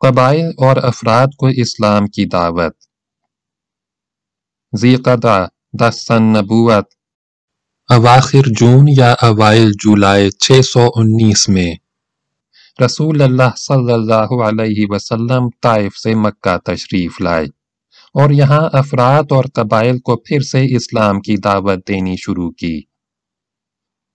قبائل اور افراد کو اسلام کی دعوت۔ ذیقدہ دس سن نبوت۔ اواخر جون یا اوائل جولائی چھ سو انیس میں رسول اللہ صلی اللہ علیہ وسلم طائف سے مکہ تشریف لائے اور یہاں افراد اور قبائل کو پھر سے اسلام کی دعوت دینی شروع کی۔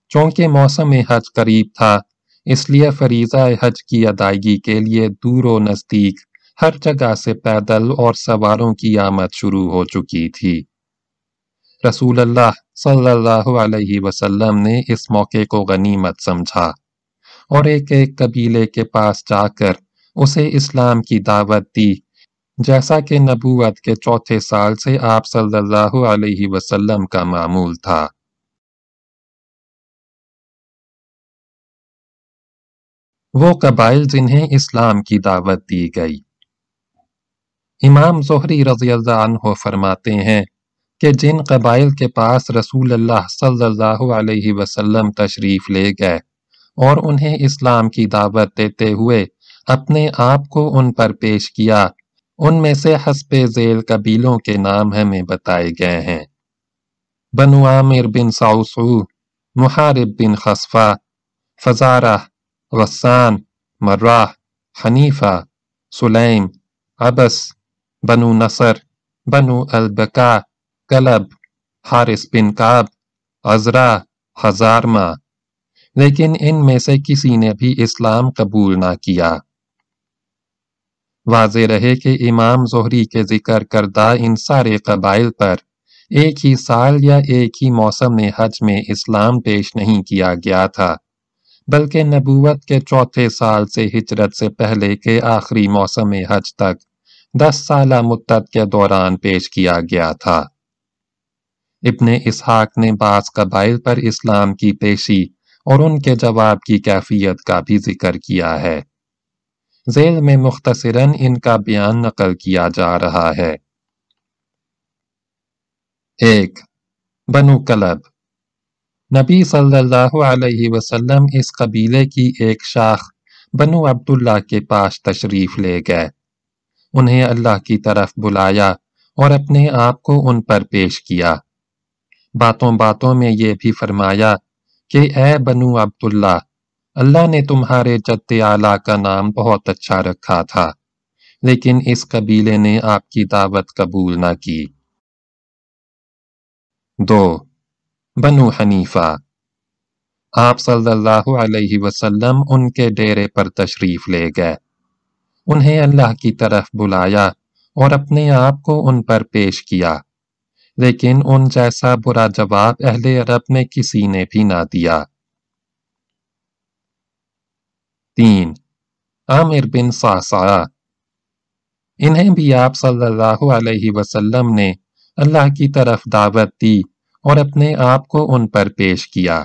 چونکہ موسم حج قریب تھا اس لیے فریضہ حج کی ادائیگی کے لیے دور و نزدیک ہر جگہ سے پیدل اور سواروں کی آمد شروع ہو چکی تھی۔ رسول اللہ صلی اللہ علیہ وسلم نے اس موقع کو غنیمت سمجھا اور ایک ایک قبیلے کے پاس جا کر اسے اسلام کی دعوت دی۔ جیسا کہ نبوت کے چوتھے سال سے آپ صلی اللہ علیہ وسلم کا معمول تھا۔ وہ قبائل جنہیں اسلام کی دعوت دی گئی۔ امام زہری رضی اللہ عنہ فرماتے ہیں کہ جن قبائل کے پاس رسول اللہ صلی اللہ علیہ وسلم تشریف لے گئے اور انہیں اسلام کی دعوت دیتے ہوئے اپنے آپ کو ان پر پیش کیا، ان میں سے حسب ذیل قبیلوں کے نام ہمیں بتائے گئے ہیں۔ بنو عامر بن سعوسو محارب بن خصفہ، فزارہ غسان، مراح، حنیفہ سلیم عبس، بنو نصر، بنو البکا، کلب، حارث بن کعب عزرا ہزارما لیکن ان میں سے کسی نے بھی اسلام قبول نہ کیا۔ واضح رہے کہ امام زہری کے ذکر کردہ ان سارے قبائل پر ایک ہی سال یا ایک ہی موسم حج میں اسلام پیش نہیں کیا گیا تھا۔ بلکہ نبوت کے چوتھے سال سے ہجرت سے پہلے کے آخری موسم حج تک دس سالہ مدت کے دوران پیش کیا گیا تھا۔ ابن اسحاق نے بعض قبائل پر اسلام کی پیشی اور ان کے جواب کی کیفیت کا بھی ذکر کیا ہے۔ ذیل میں مختصراً ان کا بیان نقل کیا جا رہا ہے۔ ایک، بنو کلب۔ نبی صلی اللہ علیہ وسلم اس قبیلے کی ایک شاخ بنو عبداللہ کے پاس تشریف لے گئے۔ انہیں اللہ کی طرف بلایا اور اپنے آپ کو ان پر پیش کیا۔ باتوں باتوں میں یہ بھی فرمایا کہ اے بنو عبداللہ، اللہ نے تمہارے جد اعلیٰ کا نام بہت اچھا رکھا تھا، لیکن اس قبیلے نے آپ کی دعوت قبول نہ کی۔ دو بنو حنیفہ۔ آپ صلی اللہ علیہ وسلم ان کے ڈیرے پر تشریف لے گئے۔ انہیں اللہ کی طرف بلایا اور اپنے آپ کو ان پر پیش کیا۔ لیکن ان جیسا برا جواب اہل عرب میں کسی نے بھی نہ دیا۔ تین، عامر بن ساسا انہیں بھی آپ صلی اللہ علیہ وسلم نے اللہ کی طرف دعوت دی۔ اور اپنے آپ کو ان پر پیش کیا۔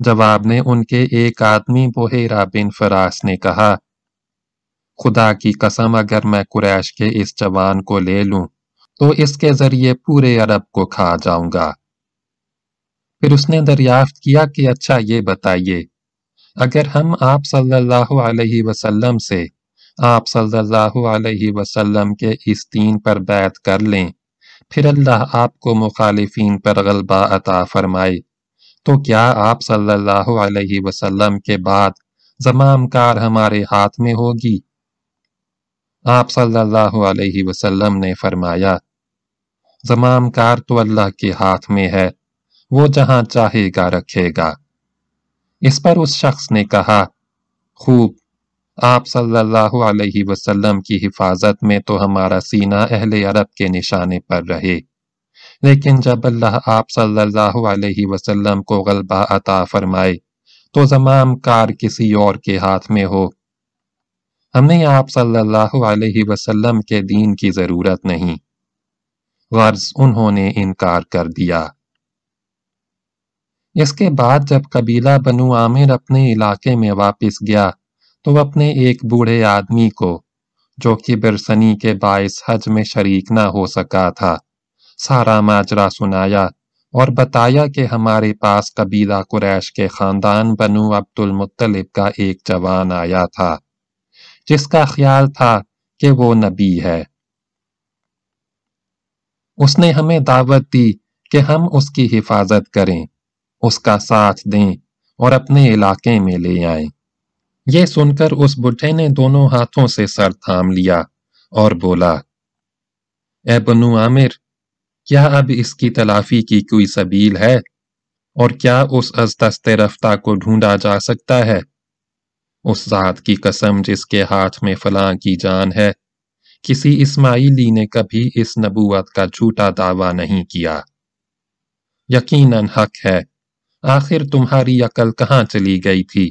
جواب نے ان کے ایک آدمی بحیرہ بن فراس نے کہا، خدا کی قسم اگر میں قریش کے اس جوان کو لے لوں، تو اس کے ذریعے پورے عرب کو کھا جاؤں گا۔ پھر اس نے دریافت کیا کہ اچھا یہ بتائیے، اگر ہم آپ صلی اللہ علیہ وسلم سے آپ صلی اللہ علیہ وسلم کے اس دین پر بیعت کر لیں پھر اللہ آپ کو مخالفین پر غلبہ عطا فرمائے۔ تو کیا آپ صلی اللہ علیہ وسلم کے بعد زمام کار ہمارے ہاتھ میں ہوگی؟ آپ صلی اللہ علیہ وسلم نے فرمایا، زمام کار تو اللہ کے ہاتھ میں ہے، وہ جہاں چاہے گا رکھے گا۔ اس پر اس شخص نے کہا، خوب آپ صلی اللہ علیہ وسلم کی حفاظت میں تو ہمارا سینہ اہل عرب کے نشانے پر رہے۔ لیکن جب اللہ آپ صلی اللہ علیہ وسلم کو غلبہ عطا فرمائے، تو زمام کار کسی اور کے ہاتھ میں ہو۔ ہم نے آپ صلی اللہ علیہ وسلم کے دین کی ضرورت نہیں۔ غرض انہوں نے انکار کر دیا۔ اس کے بعد جب قبیلہ بنو عامر اپنے علاقے میں واپس گیا تو اپنے ایک بوڑھے آدمی کو، جو کہ برسنی کے باعث حج میں شریک نہ ہو سکا تھا، سارا ماجرا سنایا اور بتایا کہ ہمارے پاس قبیلہ قریش کے خاندان بنو عبد المطلب کا ایک جوان آیا تھا، جس کا خیال تھا کہ وہ نبی ہے۔ اس نے ہمیں دعوت دی کہ ہم اس کی حفاظت کریں، اس کا ساتھ دیں اور اپنے علاقے میں لے آئیں۔ یہ سن کر اس بڈھے نے دونوں ہاتھوں سے سر تھام لیا اور بولا، اے بنو عامر، کیا اب اس کی تلافی کی کوئی سبیل ہے؟ اور کیا اس از دست رفتہ کو ڈھونڈا جا سکتا ہے؟ اس ذات کی قسم جس کے ہاتھ میں فلاں کی جان ہے، کسی اسماعیلی نے کبھی اس نبوت کا جھوٹا دعویٰ نہیں کیا۔ یقیناً حق ہے، آخر تمہاری عقل کہاں چلی گئی تھی؟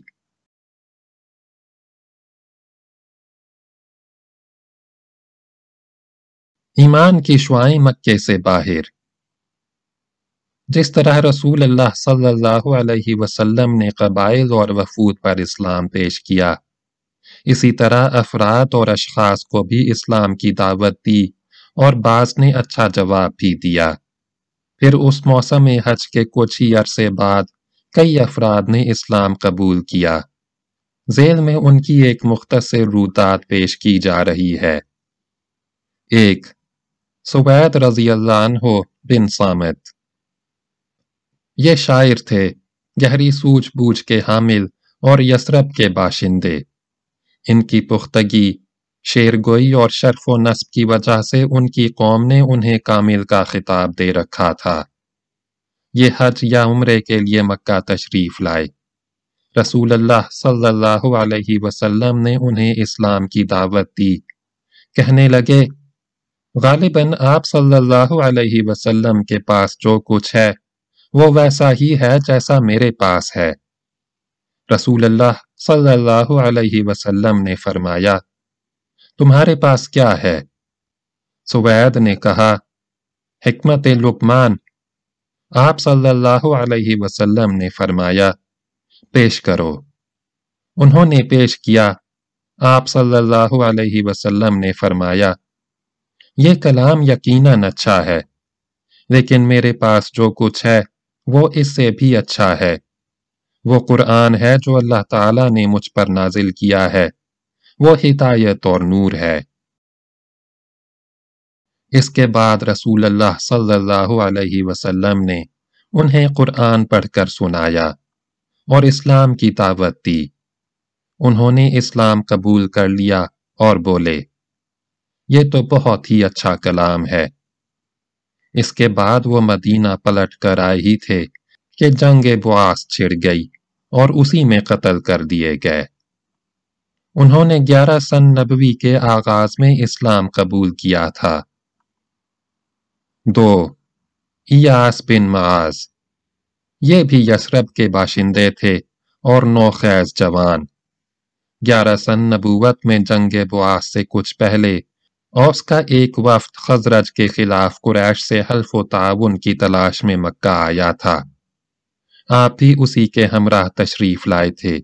ایمان کی شعائیں مکے سے باہر۔ جس طرح رسول اللہ صلی اللہ علیہ وسلم نے قبائل اور وفود پر اسلام پیش کیا، اسی طرح افراد اور اشخاص کو بھی اسلام کی دعوت دی اور بعض نے اچھا جواب بھی دیا۔ پھر اس موسم حج کے کچھ ہی عرصے بعد کئی افراد نے اسلام قبول کیا۔ ذیل میں ان کی ایک مختصر روتات پیش کی جا رہی ہے۔ ایک سوید رضی اللہ عنہ بن سامت یہ شاعر تھے، گہری سوچ بوجھ کے حامل اور یسرب کے باشندے۔ ان کی پختگی شیر گوئی اور شرف و نصب کی وجہ سے ان کی قوم نے انہیں کامل کا خطاب دے رکھا تھا۔ یہ حج یا عمرے کے لیے مکہ تشریف لائے۔ رسول اللہ صلی اللہ علیہ وسلم نے انہیں اسلام کی دعوت دی۔ کہنے لگے غالباً آپ صلی اللہ علیہ وسلم کے پاس جو کچھ ہے، وہ ویسا ہی ہے جیسا میرے پاس ہے۔ رسول اللہ صلی اللہ علیہ وسلم نے فرمایا، تمہارے پاس کیا ہے؟ سوید نے کہا، حکمت لکمان آپ صلی اللہ علیہ وسلم نے فرمایا، پیش کرو۔ انہوں نے پیش کیا۔ آپ صلی اللہ علیہ وسلم نے فرمایا یہ کلام یقیناً اچھا ہے۔ لیکن میرے پاس جو کچھ ہے، وہ اس سے بھی اچھا ہے۔ وہ قرآن ہے جو اللہ تعالیٰ نے مجھ پر نازل کیا ہے۔ وہ ہدایت اور نور ہے۔ اس کے بعد رسول اللہ صلی اللہ علیہ وسلم نے انہیں قرآن پڑھ کر سنایا اور اسلام کی دعوت دی۔ انہوں نے اسلام قبول کر لیا اور بولے۔ یہ تو بہت ہی اچھا کلام ہے۔ اس کے بعد وہ مدینہ پلٹ کر آئے ہی تھے کہ جنگ بواس چھڑ گئی اور اسی میں قتل کر دیے گئے۔ انہوں نے گیارہ سن نبوی کے آغاز میں اسلام قبول کیا تھا۔ دو، ایاس بن معاذ۔ یہ بھی یسرب کے باشندے تھے اور نو خیز جوان۔ گیارہ سن نبوت میں جنگ بواس سے کچھ پہلے اوس کا ایک وفد خزرج کے خلاف قریش سے حلف و تعاون کی تلاش میں مکہ آیا تھا۔ آپ بھی اسی کے ہمراہ تشریف لائے تھے۔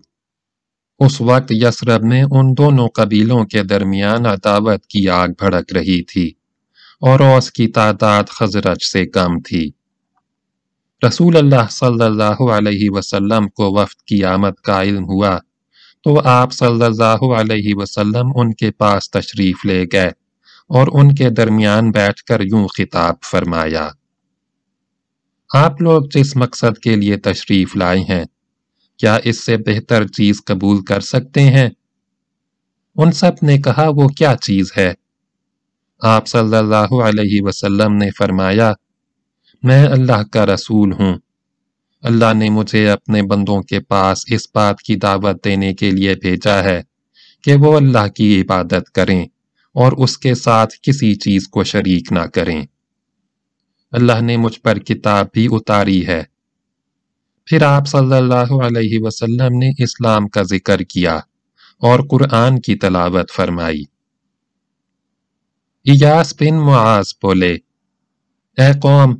اس وقت یسرب میں ان دونوں قبیلوں کے درمیان عداوت کی آگ بھڑک رہی تھی اور اوس کی تعداد خزرج سے کم تھی۔ رسول اللہ صلی اللہ علیہ وسلم کو وفد کی آمد کا علم ہوا تو آپ صلی اللہ علیہ وسلم ان کے پاس تشریف لے گئے۔ اور ان کے درمیان بیٹھ کر یوں خطاب فرمایا، آپ لوگ جس مقصد کے لیے تشریف لائے ہیں، کیا اس سے بہتر چیز قبول کر سکتے ہیں؟ ان سب نے کہا، وہ کیا چیز ہے؟ آپ صلی اللہ علیہ وسلم نے فرمایا، میں اللہ کا رسول ہوں۔ اللہ نے مجھے اپنے بندوں کے پاس اس بات کی دعوت دینے کے لیے بھیجا ہے کہ وہ اللہ کی عبادت کریں۔ اور اس کے ساتھ کسی چیز کو شریک نہ کریں۔ اللہ نے مجھ پر کتاب بھی اتاری ہے۔ پھر آپ صلی اللہ علیہ وسلم نے اسلام کا ذکر کیا اور قرآن کی تلاوت فرمائی۔ ایاس بن معاذ بولے، اے قوم،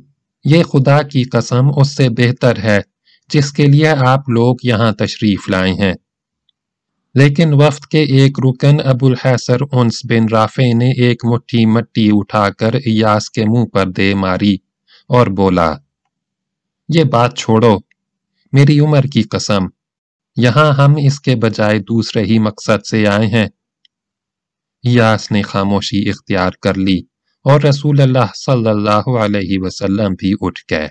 یہ خدا کی قسم اس سے بہتر ہے جس کے لیے آپ لوگ یہاں تشریف لائے ہیں۔ لیکن وفد کے ایک رکن ابو الحسر انس بن رافع نے ایک مٹھی مٹی اٹھا کر ایاس کے منہ پر دے ماری اور بولا، یہ بات چھوڑو، میری عمر کی قسم، یہاں ہم اس کے بجائے دوسرے ہی مقصد سے آئے ہیں یاس نے خاموشی اختیار کر لی اور رسول اللہ صلی اللہ علیہ وسلم بھی اٹھ گئے۔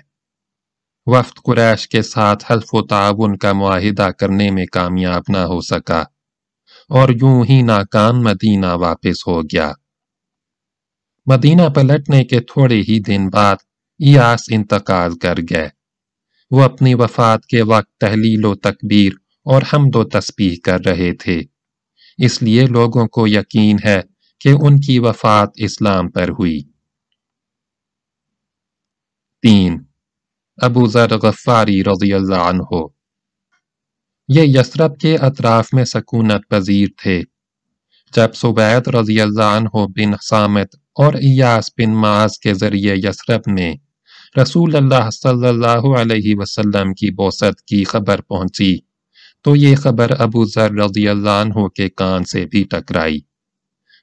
وفد قریش کے ساتھ حلف و تعاون کا معاہدہ کرنے میں کامیاب نہ ہو سکا اور یوں ہی ناکام مدینہ واپس ہو گیا۔ مدینہ پلٹنے کے تھوڑے ہی دن بعد ایاس انتقال کر گئے۔ وہ اپنی وفات کے وقت تحلیل و تکبیر اور حمد و تسبیح کر رہے تھے۔ اس لیے لوگوں کو یقین ہے کہ ان کی وفات اسلام پر ہوئی۔ تین ابو ذر غفاری رضی اللہ عنہ یہ یسرب کے اطراف میں سکونت پذیر تھے۔ جب سبید رضی اللہ عنہ بن سامت اور ایاس بن معاذ کے ذریعے یسرب میں رسول اللہ صلی اللہ علیہ وسلم کی بوسط کی خبر پہنچی، تو یہ خبر ابو ذر رضی اللہ عنہ کے کان سے بھی ٹکرائی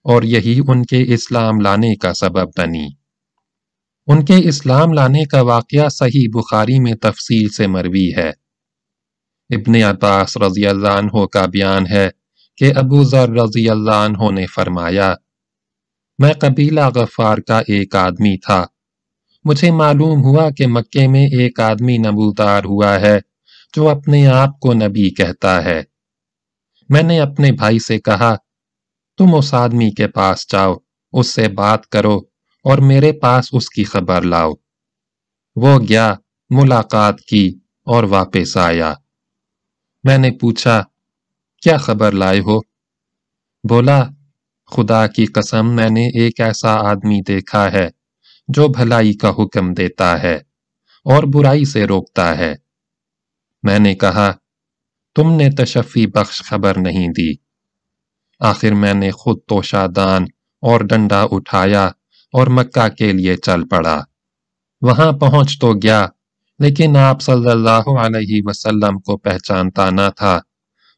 اور یہی ان کے اسلام لانے کا سبب بنی۔ ان کے اسلام لانے کا واقعہ صحیح بخاری میں تفصیل سے مروی ہے۔ ابن عباس رضی اللہ عنہ کا بیان ہے کہ ابو ذر رضی اللہ عنہ نے فرمایا، میں قبیلہ غفار کا ایک آدمی تھا۔ مجھے معلوم ہوا کہ مکے میں ایک آدمی نبودار ہوا ہے جو اپنے آپ کو نبی کہتا ہے۔ میں نے اپنے بھائی سے کہا، تم اس آدمی کے پاس جاؤ، اس سے بات کرو۔ اور میرے پاس اس کی خبر لاؤ۔ وہ گیا، ملاقات کی اور واپس آیا۔ میں نے پوچھا، کیا خبر لائے ہو؟ بولا، خدا کی قسم، میں نے ایک ایسا آدمی دیکھا ہے جو بھلائی کا حکم دیتا ہے اور برائی سے روکتا ہے۔ میں نے کہا، تم نے تشفی بخش خبر نہیں دی۔ آخر میں نے خود تو شادان اور ڈنڈا اٹھایا۔ اور مکہ کے لیے چل پڑا۔ وہاں پہنچ تو گیا، لیکن آپ صلی اللہ علیہ وسلم کو پہچانتا نہ تھا،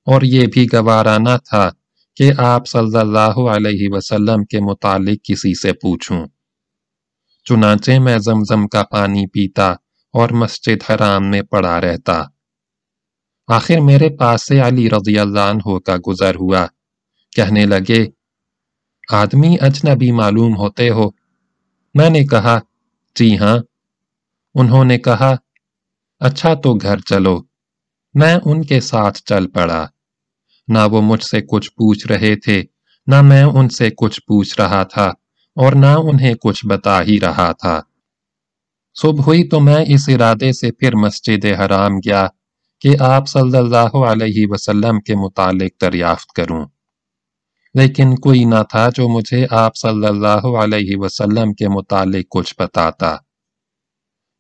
اور یہ بھی گوارا نہ تھا کہ آپ صلی اللہ علیہ وسلم کے متعلق کسی سے پوچھوں۔ چنانچہ میں زمزم کا پانی پیتا اور مسجد حرام میں پڑا رہتا۔ آخر میرے پاس سے علی رضی اللہ عنہ کا گزر ہوا۔ کہنے لگے، آدمی اجنبی معلوم ہوتے ہو میں نے کہا جی ہاں انہوں نے کہا اچھا تو گھر چلو، میں ان کے ساتھ چل پڑا۔ نہ وہ مجھ سے کچھ پوچھ رہے تھے، نہ میں ان سے کچھ پوچھ رہا تھا، اور نہ انہیں کچھ بتا ہی رہا تھا۔ صبح ہوئی تو میں اس ارادے سے پھر مسجد حرام گیا کہ آپ صلی اللہ علیہ وسلم کے متعلق دریافت کروں۔ لیکن کوئی نہ تھا جو مجھے آپ صلی اللہ علیہ وسلم کے متعلق کچھ بتاتا۔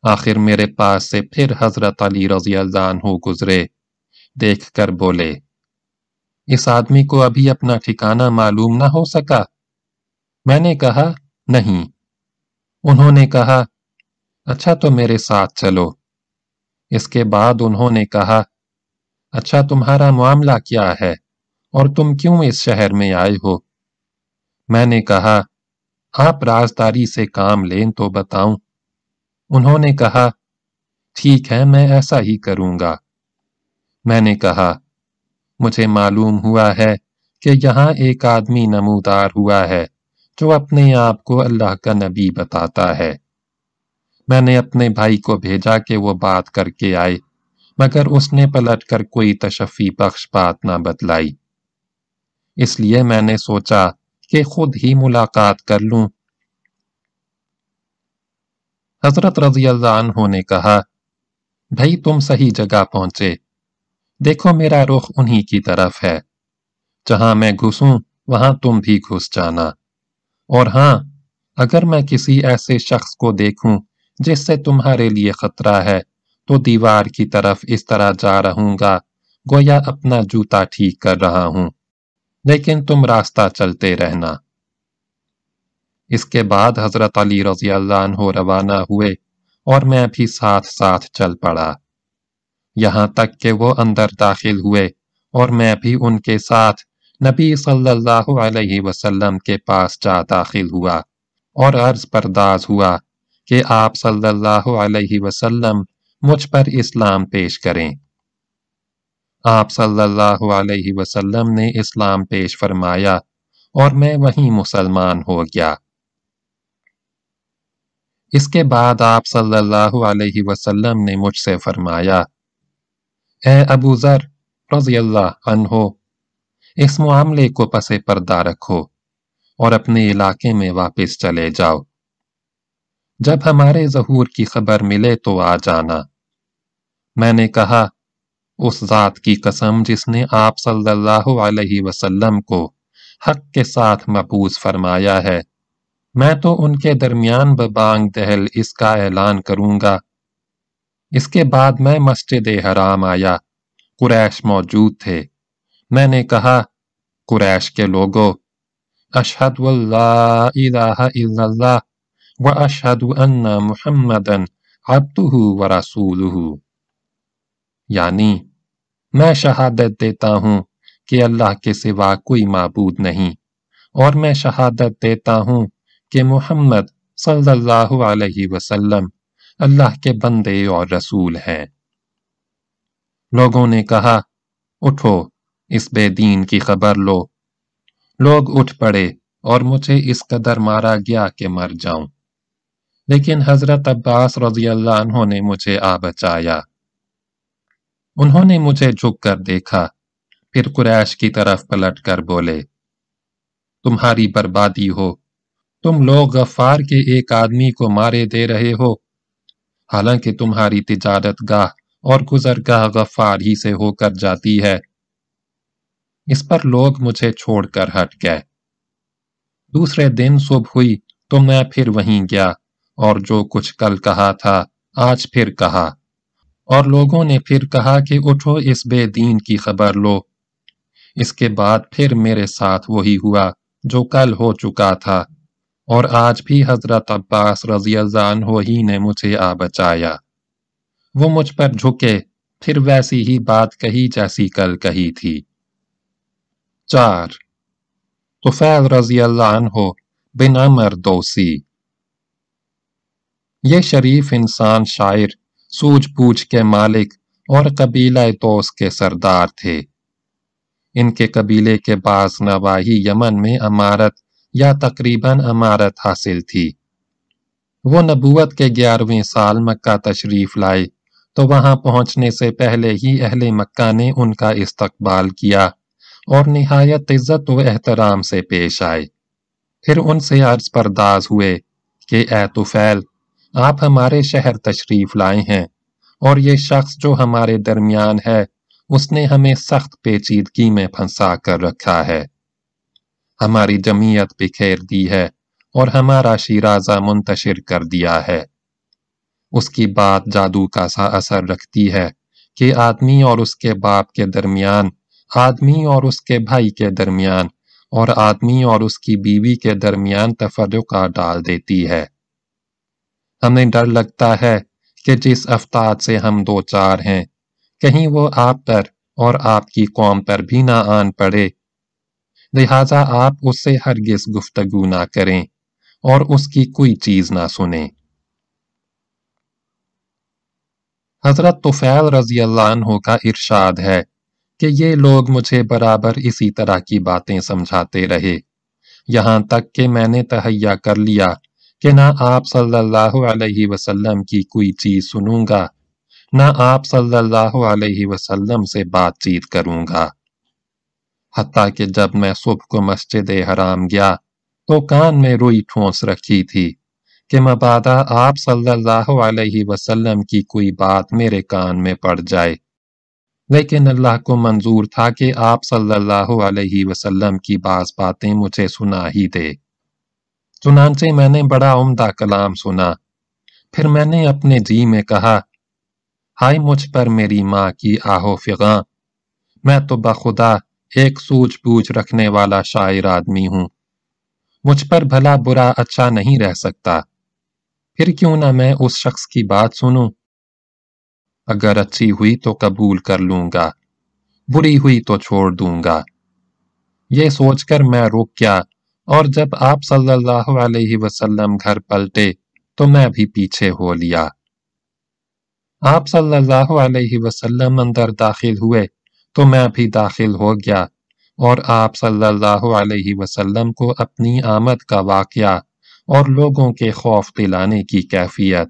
آخر میرے پاس سے پھر حضرت علی رضی اللہ عنہ گزرے۔ دیکھ کر بولے، اس آدمی کو ابھی اپنا ٹھکانہ معلوم نہ ہو سکا۔ میں نے کہا، نہیں۔ انہوں نے کہا اچھا تو میرے ساتھ چلو۔ اس کے بعد انہوں نے کہا اچھا تمہارا معاملہ کیا ہے؟ اور تم کیوں اس شہر میں آئے ہو؟ میں نے کہا، آپ رازداری سے کام لیں تو بتاؤں۔ انہوں نے کہا، ٹھیک ہے، میں ایسا ہی کروں گا۔ میں نے کہا، مجھے معلوم ہوا ہے کہ یہاں ایک آدمی نمودار ہوا ہے جو اپنے آپ کو اللہ کا نبی بتاتا ہے۔ میں نے اپنے بھائی کو بھیجا کہ وہ بات کر کے آئے، مگر اس نے پلٹ کر کوئی تشفی بخش بات نہ بتلائی۔ اس لیے میں نے سوچا کہ خود ہی ملاقات کر لوں۔ حضرت رضی اللہ عنہ نے کہا، بھائی تم صحیح جگہ پہنچے۔ دیکھو میرا رخ انہی کی طرف ہے۔ جہاں میں گھسوں، وہاں تم بھی گھس جانا۔ اور ہاں اگر میں کسی ایسے شخص کو دیکھوں جس سے تمہارے لیے خطرہ ہے، تو دیوار کی طرف اس طرح جا رہوں گا، گویا اپنا جوتا ٹھیک کر رہا ہوں۔ لیکن تم راستہ چلتے رہنا۔ اس کے بعد حضرت علی رضی اللہ عنہ روانہ ہوئے اور میں بھی ساتھ ساتھ چل پڑا۔ یہاں تک کہ وہ اندر داخل ہوئے اور میں بھی ان کے ساتھ نبی صلی اللہ علیہ وسلم کے پاس جا داخل ہوا اور عرض پرداز ہوا کہ آپ صلی اللہ علیہ وسلم مجھ پر اسلام پیش کریں۔ آپ صلی اللہ علیہ وسلم نے اسلام پیش فرمایا اور میں وہیں مسلمان ہو گیا۔ اس کے بعد آپ صلی اللہ علیہ وسلم نے مجھ سے فرمایا، اے ابو ذر رضی اللہ عنہ، اس معاملے کو پسے پردہ رکھو اور اپنے علاقے میں واپس چلے جاؤ۔ جب ہمارے ظہور کی خبر ملے تو آ جانا۔ میں نے کہا اس ذات کی قسم جس نے آپ صلی اللہ علیہ وسلم کو حق کے ساتھ مبوس فرمایا ہے۔ میں تو ان کے درمیان ببانگ دہل اس کا اعلان کروں گا۔ اس کے بعد میں مسجد حرام آیا۔ قریش موجود تھے۔ میں نے کہا، قریش کے لوگوں اشہد واللہ الہ الا اللہ و اشہد ان محمدن عبدہ و رسولہ۔ یعنی میں شہادت دیتا ہوں کہ اللہ کے سوا کوئی معبود نہیں، اور میں شہادت دیتا ہوں کہ محمد صلی اللہ علیہ وسلم اللہ کے بندے اور رسول ہیں۔ لوگوں نے کہا، اٹھو، اس بے دین کی خبر لو۔ لوگ اٹھ پڑے اور مجھے اس قدر مارا گیا کہ مر جاؤں۔ لیکن حضرت عباس رضی اللہ عنہ نے مجھے آ بچایا۔ انہوں نے مجھے جھک کر دیکھا، پھر قریش کی طرف پلٹ کر بولے، تمہاری بربادی ہو، تم لوگ غفار کے ایک آدمی کو مارے دے رہے ہو، حالانکہ تمہاری تجارت گاہ اور گزرگاہ غفار ہی سے ہو کر جاتی ہے۔ اس پر لوگ مجھے چھوڑ کر ہٹ گئے۔ دوسرے دن صبح ہوئی تو میں پھر وہیں گیا اور جو کچھ کل کہا تھا، آج پھر کہا۔ اور لوگوں نے پھر کہا کہ اٹھو اس بے دین کی خبر لو۔ اس کے بعد پھر میرے ساتھ وہی ہوا جو کل ہو چکا تھا۔ اور آج بھی حضرت عباس رضی اللہ عنہ ہی نے مجھے آ بچایا۔ وہ مجھ پر جھکے، پھر ویسی ہی بات کہی جیسی کل کہی تھی۔ چار۔ طفیل رضی اللہ عنہ بن عمر دوسی۔ یہ شریف انسان شاعر سوج پوچھ کے مالک اور قبیلہ دوست کے سردار تھے۔ ان کے قبیلے کے بعض نواحی یمن میں امارت یا تقریباً امارت حاصل تھی۔ وہ نبوت کے گیارہویں سال مکہ تشریف لائے تو وہاں پہنچنے سے پہلے ہی اہل مکہ نے ان کا استقبال کیا اور نہایت عزت و احترام سے پیش آئے۔ پھر ان سے عرض پرداز ہوئے کہ اے توفیل آپ ہمارے شہر تشریف لائے ہیں اور یہ شخص جو ہمارے درمیان ہے، اس نے ہمیں سخت پیچیدگی میں پھنسا کر رکھا ہے۔ ہماری جمعیت بکھیر دی ہے اور ہمارا شیرازہ منتشر کر دیا ہے۔ اس کی بات جادو کا سا اثر رکھتی ہے کہ آدمی اور اس کے باپ کے درمیان، آدمی اور اس کے بھائی کے درمیان اور آدمی اور اس کی بیوی کے درمیان تفرقہ ڈال دیتی ہے۔ ہمیں ڈر لگتا ہے کہ جس افتاد سے ہم دو چار ہیں، کہیں وہ آپ پر اور آپ کی قوم پر بھی نہ آن پڑے۔ لہذا آپ اس سے ہرگز گفتگو نہ کریں اور اس کی کوئی چیز نہ سنیں۔ حضرت طفیل رضی اللہ عنہ کا ارشاد ہے کہ یہ لوگ مجھے برابر اسی طرح کی باتیں سمجھاتے رہے۔ یہاں تک کہ میں نے تہیا کر لیا کہ نہ آپ صلی اللہ علیہ وسلم کی کوئی چیز سنوں گا، نہ آپ صلی اللہ علیہ وسلم سے بات چیت کروں گا۔ حتیٰ کہ جب میں صبح کو مسجد حرام گیا تو کان میں روئی ٹھونس رکھی تھی کہ مبادہ آپ صلی اللہ علیہ وسلم کی کوئی بات میرے کان میں پڑ جائے۔ لیکن اللہ کو منظور تھا کہ آپ صلی اللہ علیہ وسلم کی بعض باتیں مجھے سنا ہی دے۔ چنانچہ میں نے بڑا عمدہ کلام سنا۔ پھر میں نے اپنے جی میں کہا ہائی مجھ پر میری ماں کی آہو فغاں۔ میں تو بخدا ایک سوچ بوجھ رکھنے والا شاعر آدمی ہوں۔ مجھ پر بھلا برا اچھا نہیں رہ سکتا۔ پھر کیوں نہ میں اس شخص کی بات سنوں۔ اگر اچھی ہوئی تو قبول کر لوں گا، بری ہوئی تو چھوڑ دوں گا۔ یہ سوچ کر میں رک گیا۔ اور جب آپ صلی اللہ علیہ وسلم گھر پلٹے تو میں بھی پیچھے ہو لیا۔ آپ صلی اللہ علیہ وسلم اندر داخل ہوئے تو میں بھی داخل ہو گیا اور آپ صلی اللہ علیہ وسلم کو اپنی آمد کا واقعہ اور لوگوں کے خوف دلانے کی کیفیت،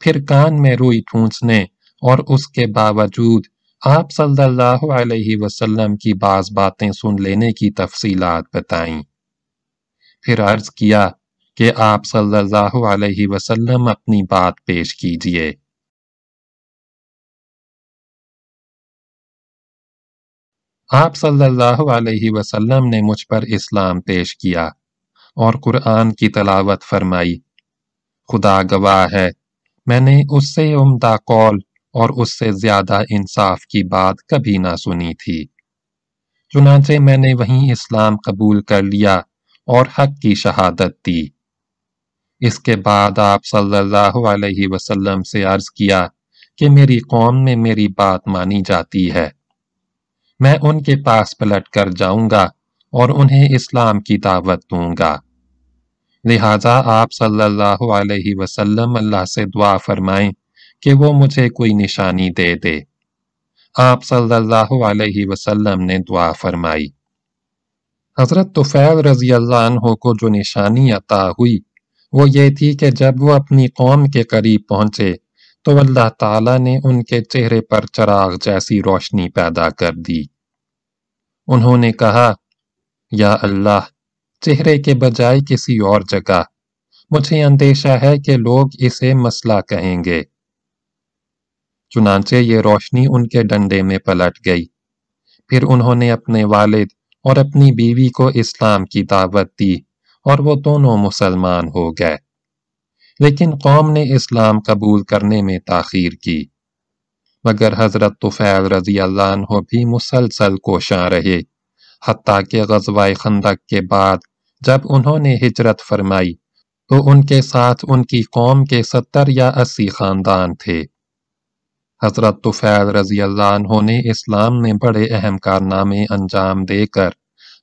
پھر کان میں روئی ٹھونسنے اور اس کے باوجود آپ صلی اللہ علیہ وسلم کی بعض باتیں سن لینے کی تفصیلات بتائیں۔ پھر عرض کیا کہ آپ صلی اللہ علیہ وسلم اپنی بات پیش کیجیے۔ آپ صلی اللہ علیہ وسلم نے مجھ پر اسلام پیش کیا اور قرآن کی تلاوت فرمائی۔ خدا گواہ ہے، میں نے اس سے عمدہ قول اور اس سے زیادہ انصاف کی بات کبھی نہ سنی تھی۔ چنانچہ میں نے وہیں اسلام قبول کر لیا۔ اور حق کی شہادت دی۔ اس کے بعد آپ صلی اللہ علیہ وسلم سے عرض کیا کہ میری قوم میں میری بات مانی جاتی ہے۔ میں ان کے پاس پلٹ کر جاؤں گا اور انہیں اسلام کی دعوت دوں گا۔ لہذا آپ صلی اللہ علیہ وسلم اللہ سے دعا فرمائیں کہ وہ مجھے کوئی نشانی دے دے۔ آپ صلی اللہ علیہ وسلم نے دعا فرمائی۔ حضرت طفیل رضی اللہ عنہ کو جو نشانی عطا ہوئی، وہ یہ تھی کہ جب وہ اپنی قوم کے قریب پہنچے تو اللہ تعالیٰ نے ان کے چہرے پر چراغ جیسی روشنی پیدا کر دی۔ انہوں نے کہا، یا اللہ، چہرے کے بجائے کسی اور جگہ، مجھے اندیشہ ہے کہ لوگ اسے مسئلہ کہیں گے۔ چنانچہ یہ روشنی ان کے ڈنڈے میں پلٹ گئی۔ پھر انہوں نے اپنے والد اور اپنی بیوی کو اسلام کی دعوت دی اور وہ دونوں مسلمان ہو گئے۔ لیکن قوم نے اسلام قبول کرنے میں تاخیر کی۔ مگر حضرت طفیل رضی اللہ عنہ بھی مسلسل کوشاں رہے۔ حتیٰ کہ غزوہ خندق کے بعد جب انہوں نے ہجرت فرمائی تو ان کے ساتھ ان کی قوم کے ستر یا اسی خاندان تھے۔ حضرت طفیل رضی اللہ عنہ نے اسلام میں بڑے اہم کارنامے انجام دے کر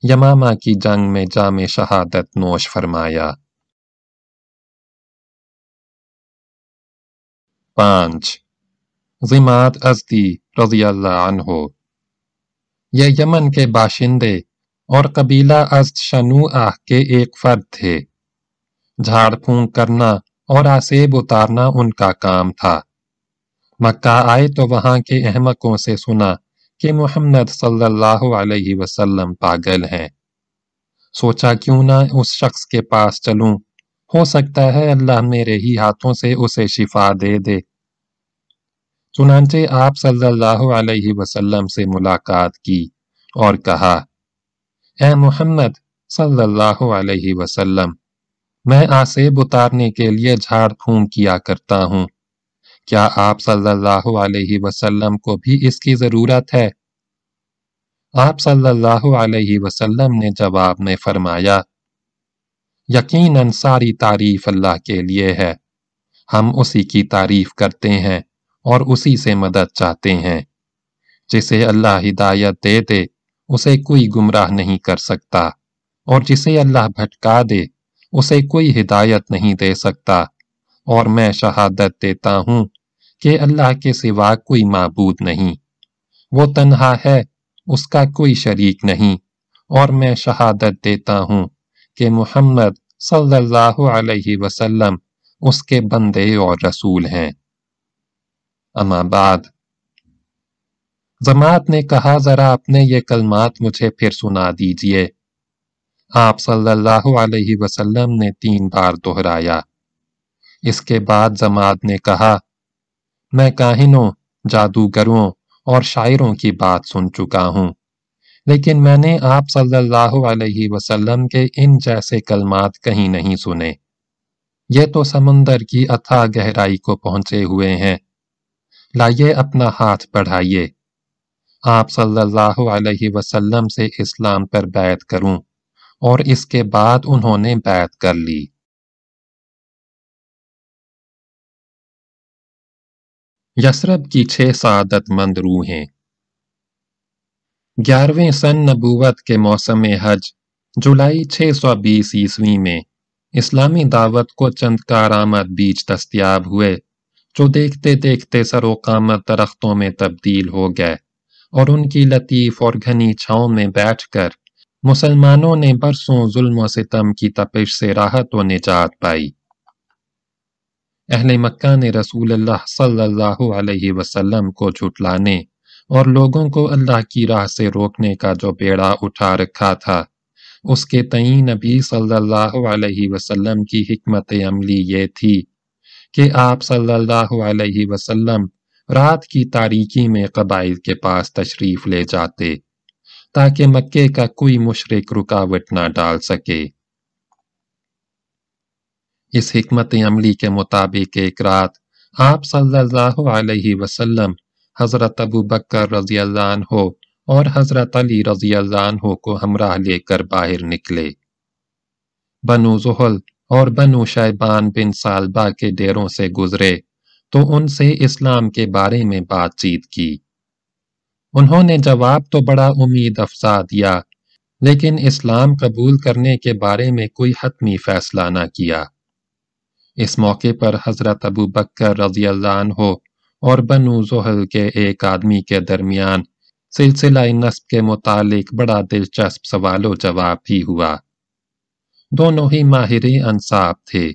یمامہ کی جنگ میں جام شہادت نوش فرمایا۔ پانچ زماد ازدی رضی اللہ عنہ۔ یہ یمن کے باشندے اور قبیلہ ازد شنوعہ کے ایک فرد تھے۔ جھاڑ پھونک کرنا اور آسیب اتارنا ان کا کام تھا۔ مکہ آئے تو وہاں کے احمقوں سے سنا کہ محمد صلی اللہ علیہ وسلم پاگل ہیں۔ سوچا کیوں نہ اس شخص کے پاس چلوں۔ ہو سکتا ہے اللہ میرے ہی ہاتھوں سے اسے شفا دے دے۔ چنانچہ آپ صلی اللہ علیہ وسلم سے ملاقات کی اور کہا، اے محمد صلی اللہ علیہ وسلم، میں آسیب اتارنے کے لیے جھاڑ پھون کیا کرتا ہوں۔ کیا آپ صلی اللہ علیہ وسلم کو بھی اس کی ضرورت ہے؟ آپ صلی اللہ علیہ وسلم نے جواب میں فرمایا، یقیناً ساری تعریف اللہ کے لیے ہے۔ ہم اسی کی تعریف کرتے ہیں اور اسی سے مدد چاہتے ہیں۔ جسے اللہ ہدایت دے دے، اسے کوئی گمراہ نہیں کر سکتا۔ اور جسے اللہ بھٹکا دے، اسے کوئی ہدایت نہیں دے سکتا۔ اور میں شہادت دیتا ہوں کہ اللہ کے سوا کوئی معبود نہیں۔ وہ تنہا ہے، اس کا کوئی شریک نہیں۔ اور میں شہادت دیتا ہوں کہ محمد صلی اللہ علیہ وسلم اس کے بندے اور رسول ہیں۔ اما بعد۔ زماعت نے کہا، ذرا اپنے یہ کلمات مجھے پھر سنا دیجیے۔ آپ صلی اللہ علیہ وسلم نے تین بار دہرایا۔ اس کے بعد زماعت نے کہا، میں کاہنوں، جادوگروں اور شاعروں کی بات سن چکا ہوں، لیکن میں نے آپ صلی اللہ علیہ وسلم کے ان جیسے کلمات کہیں نہیں سنے۔ یہ تو سمندر کی اتھا گہرائی کو پہنچے ہوئے ہیں۔ لائیے اپنا ہاتھ بڑھائیے۔ آپ صلی اللہ علیہ وسلم سے اسلام پر بیعت کروں اور اس کے بعد انہوں نے بیعت کر لی۔ یسرب کی چھ سعادت مند روحیں۔ گیارہویں سن نبوت کے موسم حج، جولائی چھ سو بیس عیسوی میں اسلامی دعوت کو چند کارآمد بیچ دستیاب ہوئے، جو دیکھتے دیکھتے سر و قامت درختوں میں تبدیل ہو گئے اور ان کی لطیف اور گھنی چھاؤں میں بیٹھ کر مسلمانوں نے برسوں ظلم و ستم کی تپش سے راحت و نجات پائی۔ اہل مکہ نے رسول اللہ صلی اللہ علیہ وسلم کو جھٹلانے اور لوگوں کو اللہ کی راہ سے روکنے کا جو بیڑا اٹھا رکھا تھا، اس کے تئیں نبی صلی اللہ علیہ وسلم کی حکمت عملی یہ تھی کہ آپ صلی اللہ علیہ وسلم رات کی تاریکی میں قبائل کے پاس تشریف لے جاتے تاکہ مکے کا کوئی مشرق رکاوٹ نہ ڈال سکے۔ اس حکمت عملی کے مطابق ایک رات آپ صلی اللہ علیہ وسلم، حضرت ابو بکر رضی اللہ عنہ اور حضرت علی رضی اللہ عنہ کو ہمراہ لے کر باہر نکلے۔ بنو زحل اور بنو شیبان بن سالبہ کے ڈیروں سے گزرے تو ان سے اسلام کے بارے میں بات چیت کی۔ انہوں نے جواب تو بڑا امید افزا دیا، لیکن اسلام قبول کرنے کے بارے میں کوئی حتمی فیصلہ نہ کیا۔ اس موقع پر حضرت ابو بکر رضی اللہ عنہ اور بنو زحل کے ایک آدمی کے درمیان سلسلہ نصب کے متعلق بڑا دلچسپ سوال و جواب بھی ہوا۔ دونوں ہی ماہر انصاب تھے۔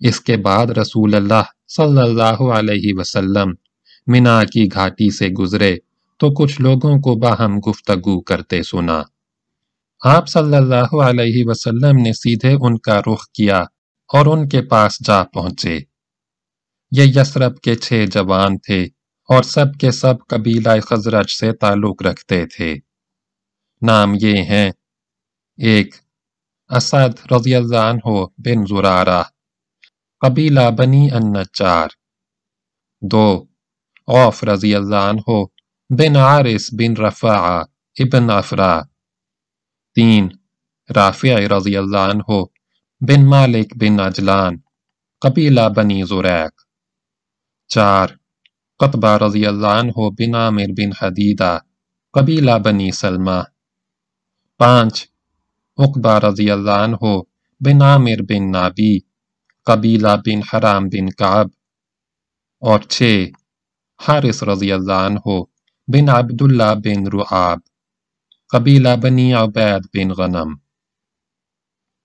اس کے بعد رسول اللہ صلی اللہ علیہ وسلم منا کی گھاٹی سے گزرے تو کچھ لوگوں کو باہم گفتگو کرتے سنا۔ آپ صلی اللہ علیہ وسلم نے سیدھے ان کا رخ کیا اور ان کے پاس جا پہنچے۔ یہ یسرب کے چھ جوان تھے اور سب کے سب قبیلہ خزرج سے تعلق رکھتے تھے۔ نام یہ ہیں، ایک، اسد رضی اللہ عنہ بن زرارہ، قبیلہ بنی النجار۔ دو، عوف رضی اللہ عنہ بن عارس بن رفع ابن افرا۔ تین، رافع رضی اللہ عنہ بن مالک بن اجلان قبیلہ بنی زریق۔ چار، قطبہ رضی اللہ عنہ بن عامر بن حدیدہ، قبیلہ بنی سلمہ۔ پانچ، عقبہ رضی اللہ عنہ بن عامر بن نابی، قبیلہ بن حرام بن کعب۔ اور چھ، حارث رضی اللہ عنہ بن عبداللہ بن رعاب، قبیلہ بنی عبید بن غنم۔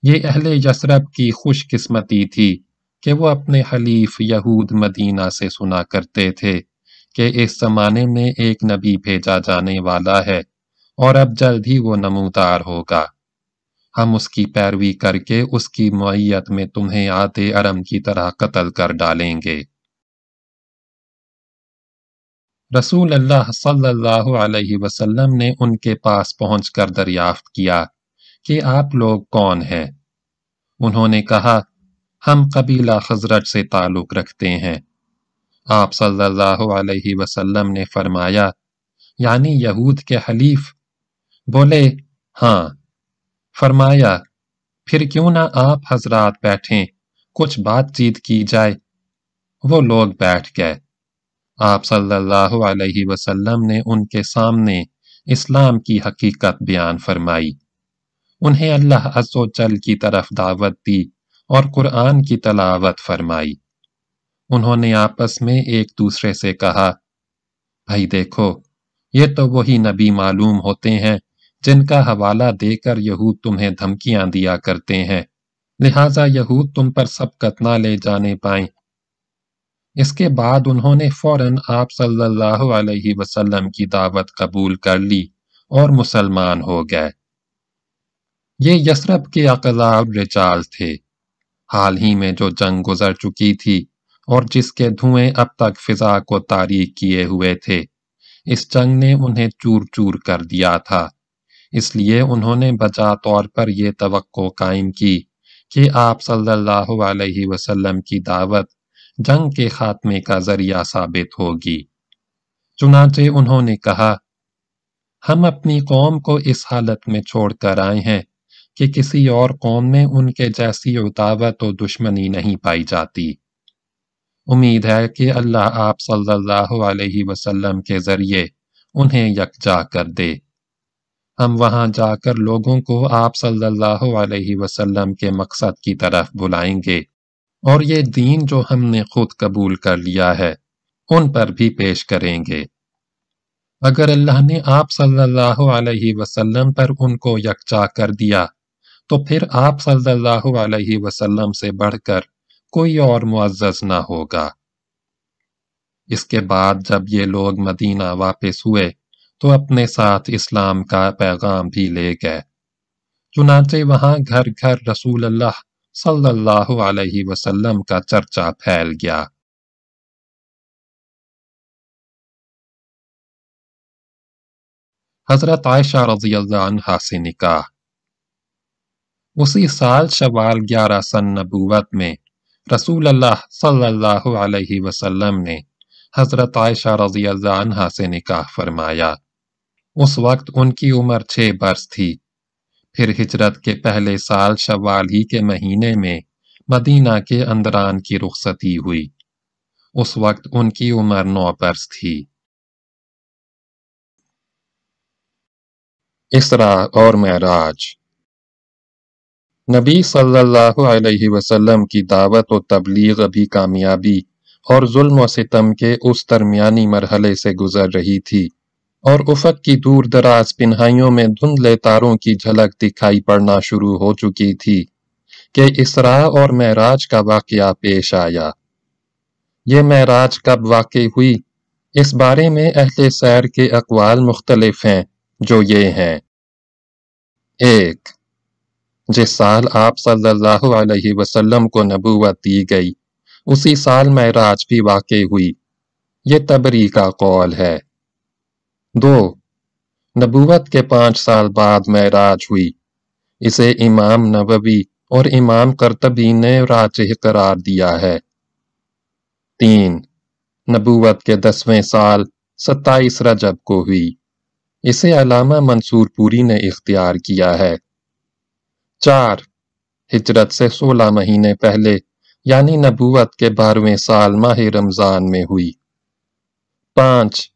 یہ اہل یسرب کی خوش قسمتی تھی کہ وہ اپنے حلیف یہود مدینہ سے سنا کرتے تھے کہ اس زمانے میں ایک نبی بھیجا جانے والا ہے اور اب جلد ہی وہ نمودار ہوگا۔ ہم اس کی پیروی کر کے اس کی معیت میں تمہیں آتے ارم کی طرح قتل کر ڈالیں گے۔ رسول اللہ صلی اللہ علیہ وسلم نے ان کے پاس پہنچ کر دریافت کیا۔ کہ آپ لوگ کون ہیں؟ انہوں نے کہا، ہم قبیلہ خزرج سے تعلق رکھتے ہیں۔ آپ صلی اللہ علیہ وسلم نے فرمایا یعنی یہود کے حلیف۔ بولے ہاں۔ فرمایا، پھر کیوں نہ آپ حضرات بیٹھیں، کچھ بات چیت کی جائے۔ وہ لوگ بیٹھ گئے۔ آپ صلی اللہ علیہ وسلم نے ان کے سامنے اسلام کی حقیقت بیان فرمائی۔ انہیں اللہ عز و جل کی طرف دعوت دی اور قرآن کی تلاوت فرمائی۔ انہوں نے آپس میں ایک دوسرے سے کہا، بھائی دیکھو، یہ تو وہی نبی معلوم ہوتے ہیں جن کا حوالہ دے کر یہود تمہیں دھمکیاں دیا کرتے ہیں۔ لہٰذا یہود تم پر سبقت نہ لے جانے پائیں۔ اس کے بعد انہوں نے فوراً آپ صلی اللہ علیہ وسلم کی دعوت قبول کر لی اور مسلمان ہو گئے۔ یہ یسرب کے اقضاب رجال تھے۔ حال ہی میں جو جنگ گزر چکی تھی اور جس کے دھوئیں اب تک فضا کو تاریخ کیے ہوئے تھے، اس جنگ نے انہیں چور چور کر دیا تھا۔ اس لیے انہوں نے بجا طور پر یہ توقع قائم کی کہ آپ صلی اللہ علیہ وسلم کی دعوت جنگ کے خاتمے کا ذریعہ ثابت ہوگی۔ چنانچہ انہوں نے کہا، ہم اپنی قوم کو اس حالت میں چھوڑ کر آئے ہیں۔ کہ کسی اور قوم میں ان کے جیسی اتاوت و دشمنی نہیں پائی جاتی۔ امید ہے کہ اللہ آپ صلی اللہ علیہ وسلم کے ذریعے انہیں یکجا کر دے۔ ہم وہاں جا کر لوگوں کو آپ صلی اللہ علیہ وسلم کے مقصد کی طرف بلائیں گے۔ اور یہ دین جو ہم نے خود قبول کر لیا ہے، ان پر بھی پیش کریں گے۔ اگر اللہ نے آپ صلی اللہ علیہ وسلم پر ان کو یکجا کر دیا تو پھر آپ صلی اللہ علیہ وسلم سے بڑھ کر کوئی اور معزز نہ ہوگا۔ اس کے بعد جب یہ لوگ مدینہ واپس ہوئے تو اپنے ساتھ اسلام کا پیغام بھی لے گئے۔ چنانچہ وہاں گھر گھر رسول اللہ صلی اللہ علیہ وسلم کا چرچا پھیل گیا۔ حضرت عائشہ رضی اللہ عنہ سے نکاح۔ اسی سال شوال گیارہ سن نبوت میں رسول اللہ صلی اللہ علیہ وسلم نے حضرت عائشہ رضی اللہ عنہ سے نکاح فرمایا۔ اس وقت ان کی عمر چھ برس تھی۔ پھر ہجرت کے پہلے سال شوال ہی کے مہینے میں مدینہ کے اندران کی رخصتی ہوئی۔ اس وقت ان کی عمر نو برس تھی۔ اسرا اور معراج نبی صلی اللہ علیہ وسلم کی دعوت و تبلیغ ابھی کامیابی اور ظلم و ستم کے اس درمیانی مرحلے سے گزر رہی تھی اور افق کی دور دراز پنہائیوں میں دھندلے تاروں کی جھلک دکھائی پڑنا شروع ہو چکی تھی کہ اسرا اور معراج کا واقعہ پیش آیا۔ یہ معراج کب واقع ہوئی؟ اس بارے میں اہل سیر کے اقوال مختلف ہیں جو یہ ہیں۔ ایک جس سال آپ صلی اللہ علیہ وسلم کو نبوت دی گئی، اسی سال معراج بھی واقع ہوئی۔ یہ تبری کا قول ہے۔ دو، نبوت کے پانچ سال بعد معراج ہوئی۔ اسے امام نووی اور امام کرتبی نے راجح قرار دیا ہے۔ تین، نبوت کے دسویں سال ستائیس رجب کو ہوئی۔ اسے علامہ منصور پوری نے اختیار کیا ہے۔ چار ہجرت سے سولہ مہینے پہلے یعنی نبوت کے بارہویں سال ماہ رمضان میں ہوئی۔ پانچ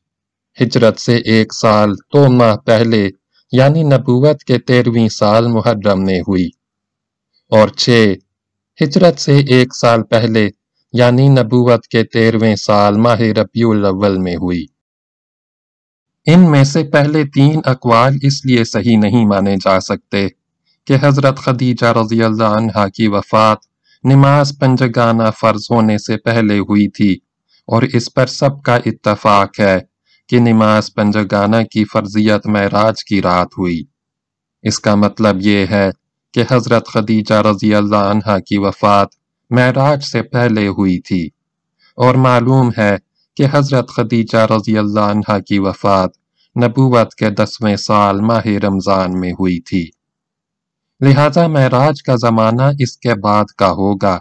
ہجرت سے ایک سال دو ماہ پہلے یعنی نبوت کے تیرویں سال محرم میں ہوئی۔ اور چھ ہجرت سے ایک سال پہلے یعنی نبوت کے تیرویں سال ماہ ربیع الاول میں ہوئی۔ ان میں سے پہلے تین اقوال اس لیے صحیح نہیں مانے جا سکتے۔ کہ حضرت خدیجہ رضی اللہ عنہ کی وفات نماز پنجگانہ فرض ہونے سے پہلے ہوئی تھی اور اس پر سب کا اتفاق ہے کہ نماز پنجگانہ کی فرضیت معراج کی رات ہوئی۔ اس کا مطلب یہ ہے کہ حضرت خدیجہ رضی اللہ عنہ کی وفات معراج سے پہلے ہوئی تھی اور معلوم ہے کہ حضرت خدیجہ رضی اللہ عنہ کی وفات نبوت کے دسویں سال ماہ رمضان میں ہوئی تھی۔ لہذا معراج کا زمانہ اس کے بعد کا ہوگا،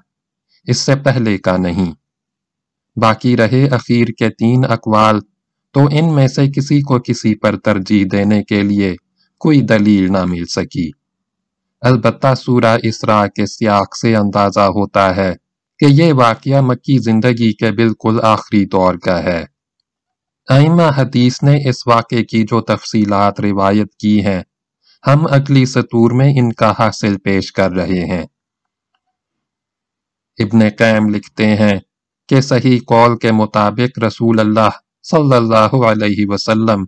اس سے پہلے کا نہیں۔ باقی رہے اخیر کے تین اقوال، تو ان میں سے کسی کو کسی پر ترجیح دینے کے لیے کوئی دلیل نہ مل سکی۔ البتہ سورہ اسراء کے سیاق سے اندازہ ہوتا ہے کہ یہ واقعہ مکی زندگی کے بالکل آخری دور کا ہے۔ ائمہ حدیث نے اس واقعے کی جو تفصیلات روایت کی ہیں ہم اگلی سطور میں ان کا حاصل پیش کر رہے ہیں۔ ابن قیم لکھتے ہیں کہ صحیح قول کے مطابق رسول اللہ صلی اللہ علیہ وسلم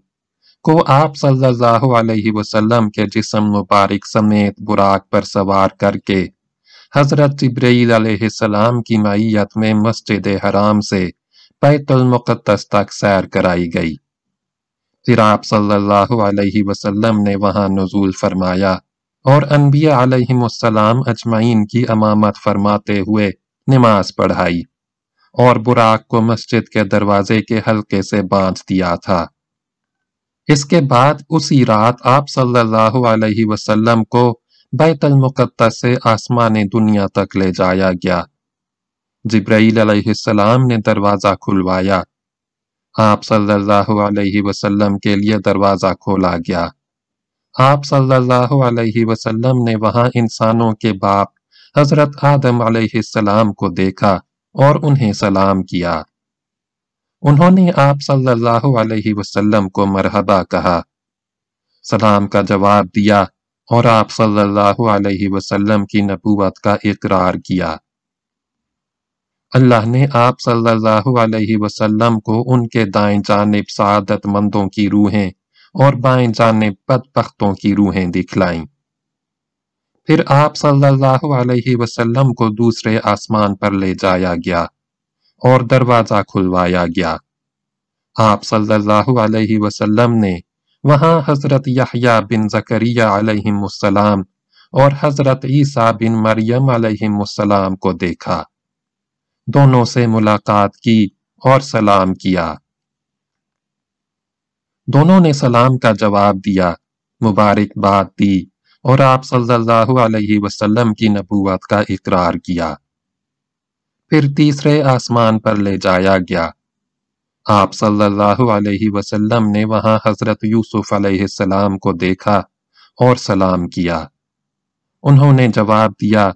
کو آپ صلی اللہ علیہ وسلم کے جسم مبارک سمیت براق پر سوار کر کے حضرت جبرائیل علیہ السلام کی معیت میں مسجد حرام سے بیت المقدس تک سیر کرائی گئی۔ پھر آپ صلی اللہ علیہ وسلم نے وہاں نزول فرمایا اور انبیاء علیہ السلام اجمعین کی امامت فرماتے ہوئے نماز پڑھائی اور براق کو مسجد کے دروازے کے حلقے سے باندھ دیا تھا۔ اس کے بعد اسی رات آپ صلی اللہ علیہ وسلم کو بیت المقدس سے آسمان دنیا تک لے جایا گیا۔ جبرائیل علیہ السلام نے دروازہ کھلوایا۔ آپ صلی اللہ علیہ وسلم کے لیے دروازہ کھولا گیا۔ آپ صلی اللہ علیہ وسلم نے وہاں انسانوں کے باپ حضرت آدم علیہ السلام کو دیکھا اور انہیں سلام کیا۔ انہوں نے آپ صلی اللہ علیہ وسلم کو مرحبا کہا۔ سلام کا جواب دیا اور آپ صلی اللہ علیہ وسلم کی نبوت کا اقرار کیا۔ اللہ نے آپ صلی اللہ علیہ وسلم کو ان کے دائیں جانب سعادت مندوں کی روحیں اور بائیں جانب بدبختوں کی روحیں دکھلائیں۔ پھر آپ صلی اللہ علیہ وسلم کو دوسرے آسمان پر لے جایا گیا اور دروازہ کھلوایا گیا۔ آپ صلی اللہ علیہ وسلم نے وہاں حضرت یحییٰ بن زکریہ علیہ السلام اور حضرت عیسیٰ بن مریم علیہ السلام کو دیکھا۔ دونوں سے ملاقات کی اور سلام کیا۔ دونوں نے سلام کا جواب دیا، مبارک بات دی اور آپ صلی اللہ علیہ وسلم کی نبوت کا اقرار کیا۔ پھر تیسرے آسمان پر لے جایا گیا۔ آپ صلی اللہ علیہ وسلم نے وہاں حضرت یوسف علیہ السلام کو دیکھا اور سلام کیا۔ انہوں نے جواب دیا،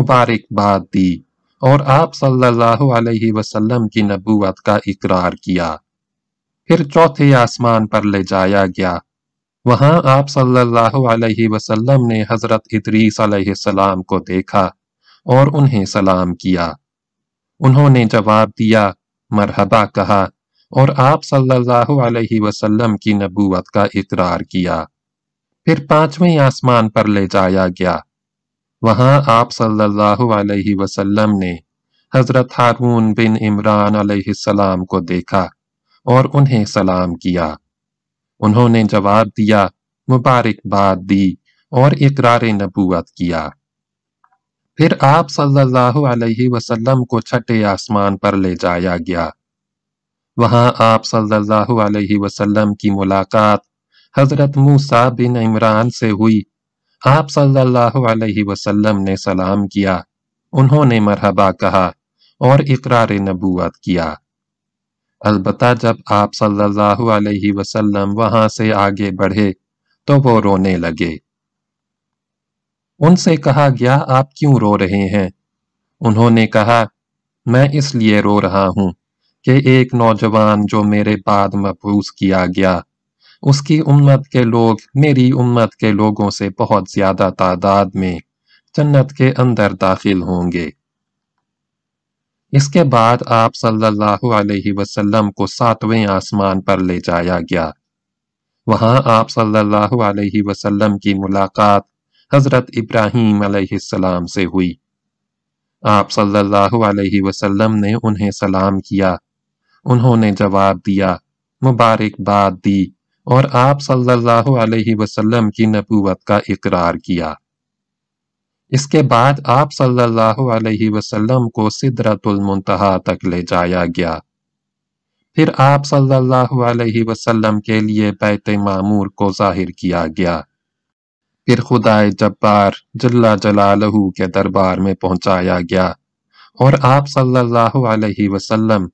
مبارک بات دی۔ اور آپ صلی اللہ علیہ وسلم کی نبوت کا اقرار کیا۔ پھر چوتھے آسمان پر لے جایا گیا۔ وہاں آپ صلی اللہ علیہ وسلم نے حضرت ادریس علیہ السلام کو دیکھا اور انہیں سلام کیا۔ انہوں نے جواب دیا، مرحبا کہا، اور آپ صلی اللہ علیہ وسلم کی نبوت کا اقرار کیا۔ پھر پانچویں آسمان پر لے جایا گیا۔ وہاں آپ صلی اللہ علیہ وسلم نے حضرت ہارون بن عمران علیہ السلام کو دیکھا اور انہیں سلام کیا۔ انہوں نے جواب دیا، مبارک بات دی اور اقرار نبوت کیا۔ پھر آپ صلی اللہ علیہ وسلم کو چھٹے آسمان پر لے جایا گیا۔ وہاں آپ صلی اللہ علیہ وسلم کی ملاقات حضرت موسیٰ بن عمران سے ہوئی۔ آپ صلی اللہ علیہ وسلم نے سلام کیا، انہوں نے مرحبا کہا اور اقرار نبوت کیا۔ البتہ جب آپ صلی اللہ علیہ وسلم وہاں سے آگے بڑھے تو وہ رونے لگے۔ ان سے کہا گیا آپ کیوں رو رہے ہیں؟ انہوں نے کہا، میں اس لیے رو رہا ہوں کہ ایک نوجوان جو میرے بعد مبعوث کیا گیا اس کی امت کے لوگ، میری امت کے لوگوں سے بہت زیادہ تعداد میں جنت کے اندر داخل ہوں گے۔ اس کے بعد آپ صلی اللہ علیہ وسلم کو ساتویں آسمان پر لے جایا گیا۔ وہاں آپ صلی اللہ علیہ وسلم کی ملاقات حضرت ابراہیم علیہ السلام سے ہوئی۔ آپ صلی اللہ علیہ وسلم نے انہیں سلام کیا۔ انہوں نے جواب دیا مبارک بات دی۔ اور آپ صلی اللہ علیہ وسلم کی نبوت کا اقرار کیا۔ اس کے بعد آپ صلی اللہ علیہ وسلم کو صدرت المنتہا تک لے جایا گیا۔ پھر آپ صلی اللہ علیہ وسلم کے لیے بیت معمور کو ظاہر کیا گیا۔ پھر خدائے جبار جلا جلالہ کے دربار میں پہنچایا گیا۔ اور آپ صلی اللہ علیہ وسلم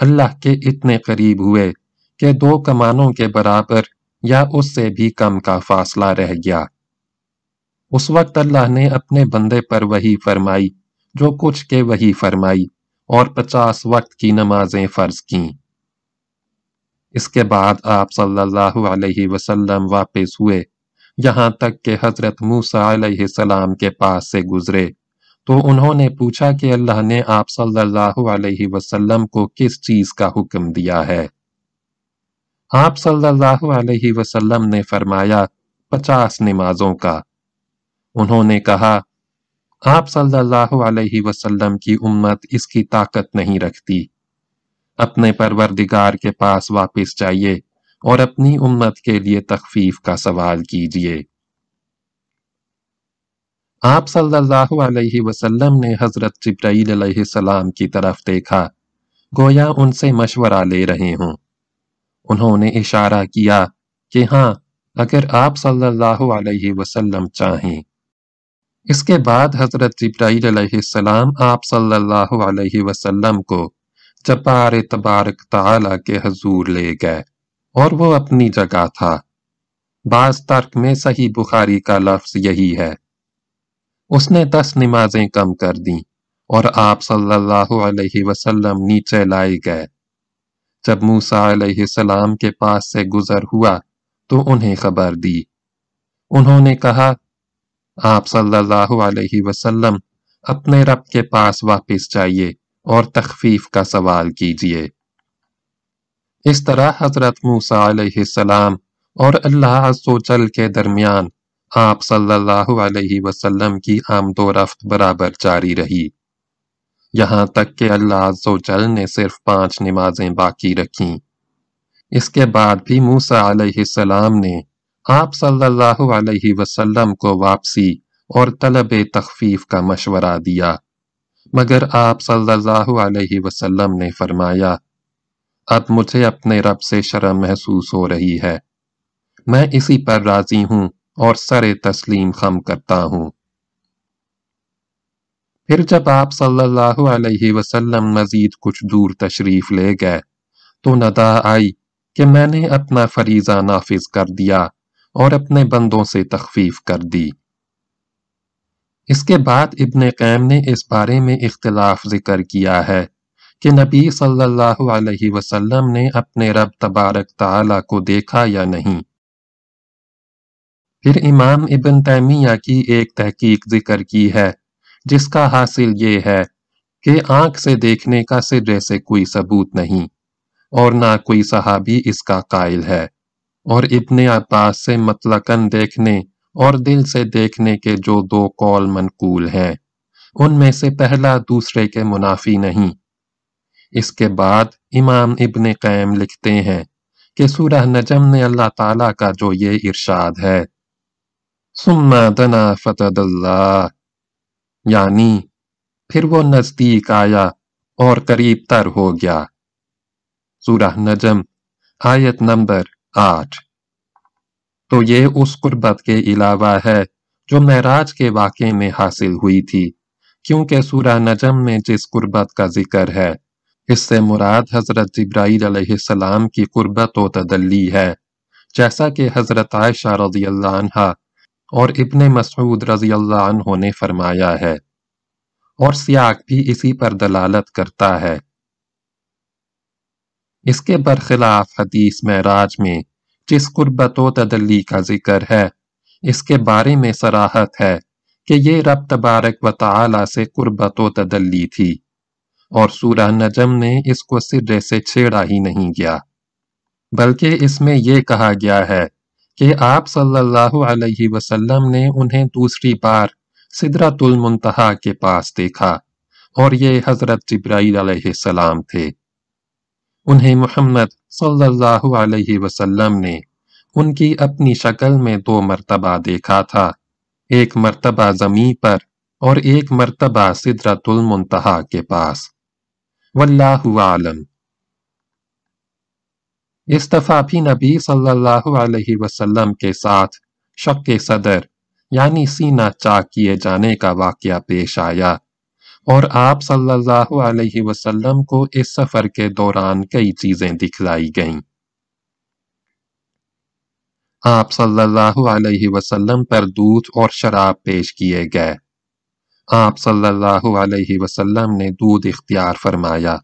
اللہ کے اتنے قریب ہوئے کہ دو کمانوں کے برابر یا اس سے بھی کم کا فاصلہ رہ گیا۔ اس وقت اللہ نے اپنے بندے پر وہی فرمائی، جو کچھ کے وہی فرمائی، اور پچاس وقت کی نمازیں فرض کیں۔ اس کے بعد آپ صلی اللہ علیہ وسلم واپس ہوئے، یہاں تک کہ حضرت موسیٰ علیہ السلام کے پاس سے گزرے۔ تو انہوں نے پوچھا کہ اللہ نے آپ صلی اللہ علیہ وسلم کو کس چیز کا حکم دیا ہے؟ آپ صلی اللہ علیہ وسلم نے فرمایا، پچاس نمازوں کا۔ انہوں نے کہا، آپ صلی اللہ علیہ وسلم کی امت اس کی طاقت نہیں رکھتی۔ اپنے پروردگار کے پاس واپس جائیے اور اپنی امت کے لیے تخفیف کا سوال کیجیے۔ آپ صلی اللہ علیہ وسلم نے حضرت جبرائیل علیہ السلام کی طرف دیکھا، گویا ان سے مشورہ لے رہے ہوں۔ انہوں نے اشارہ کیا کہ ہاں اگر آپ صلی اللہ علیہ وسلم چاہیں۔ اس کے بعد حضرت جبرائیل علیہ السلام آپ صلی اللہ علیہ وسلم کو جبار تبارک تعالی کے حضور لے گئے اور وہ اپنی جگہ تھا۔ بعض ترک میں صحیح بخاری کا لفظ یہی ہے۔ اس نے دس نمازیں کم کر دیں اور آپ صلی اللہ علیہ وسلم نیچے لائے گئے۔ جب موسیٰ علیہ السلام کے پاس سے گزر ہوا تو انہیں خبر دی۔ انہوں نے کہا، آپ صلی اللہ علیہ وسلم، اپنے رب کے پاس واپس جائیے اور تخفیف کا سوال کیجیے۔ اس طرح حضرت موسیٰ علیہ السلام اور اللہ عز و جل کے درمیان آپ صلی اللہ علیہ وسلم کی آمد و رفت برابر جاری رہی۔ یہاں تک کہ اللہ عز و جل نے صرف پانچ نمازیں باقی رکھیں۔ اس کے بعد بھی موسیٰ علیہ السلام نے آپ صلی اللہ علیہ وسلم کو واپسی اور طلب تخفیف کا مشورہ دیا۔ مگر آپ صلی اللہ علیہ وسلم نے فرمایا، اب مجھے اپنے رب سے شرم محسوس ہو رہی ہے۔ میں اسی پر راضی ہوں اور سر تسلیم خم کرتا ہوں۔ پھر جب آپ صلی اللہ علیہ وسلم مزید کچھ دور تشریف لے گئے تو ندا آئی کہ میں نے اپنا فریضہ نافذ کر دیا اور اپنے بندوں سے تخفیف کر دی۔ اس کے بعد ابن قیم نے اس بارے میں اختلاف ذکر کیا ہے کہ نبی صلی اللہ علیہ وسلم نے اپنے رب تبارک تعالی کو دیکھا یا نہیں۔ پھر امام ابن تیمیہ کی ایک تحقیق ذکر کی ہے جس کا حاصل یہ ہے کہ آنکھ سے دیکھنے کا سرے سے کوئی ثبوت نہیں اور نہ کوئی صحابی اس کا قائل ہے اور ابن عباس سے مطلقاً دیکھنے اور دل سے دیکھنے کے جو دو قول منقول ہیں، ان میں سے پہلا دوسرے کے منافی نہیں۔ اس کے بعد امام ابن قیم لکھتے ہیں کہ سورہ نجم نے اللہ تعالیٰ کا جو یہ ارشاد ہے سما دنا فتد اللہ یعنی پھر وہ نزدیک آیا اور قریب تر ہو گیا۔ سورہ نجم، آیت نمبر آٹھ۔ تو یہ اس قربت کے علاوہ ہے جو معراج کے واقعے میں حاصل ہوئی تھی، کیونکہ سورہ نجم میں جس قربت کا ذکر ہے، اس سے مراد حضرت جبرائیل علیہ السلام کی قربت و تدلی ہے، جیسا کہ حضرت عائشہ رضی اللہ عنہ اور ابن مسعود رضی اللہ عنہ نے فرمایا ہے، اور سیاق بھی اسی پر دلالت کرتا ہے۔ اس کے برخلاف حدیث معراج میں جس قربت و تدلی کا ذکر ہے، اس کے بارے میں سراحت ہے کہ یہ رب تبارک و تعالی سے قربت و تدلی تھی، اور سورہ نجم نے اس کو سرے سے چھیڑا ہی نہیں گیا۔ بلکہ اس میں یہ کہا گیا ہے کہ آپ صلی اللہ علیہ وسلم نے انہیں دوسری بار صدرت المنتہا کے پاس دیکھا اور یہ حضرت جبرائیل علیہ السلام تھے۔ انہیں محمد صلی اللہ علیہ وسلم نے ان کی اپنی شکل میں دو مرتبہ دیکھا تھا، ایک مرتبہ زمین پر اور ایک مرتبہ صدرت المنتہا کے پاس۔ واللہ عالم۔ اس دفعہ بھی نبی صلی اللہ علیہ وسلم کے ساتھ شک صدر یعنی سینہ چاک کیے جانے کا واقعہ پیش آیا اور آپ صلی اللہ علیہ وسلم کو اس سفر کے دوران کئی چیزیں دکھلائی گئیں۔ آپ صلی اللہ علیہ وسلم پر دودھ اور شراب پیش کیے گئے۔ آپ صلی اللہ علیہ وسلم نے دودھ اختیار فرمایا۔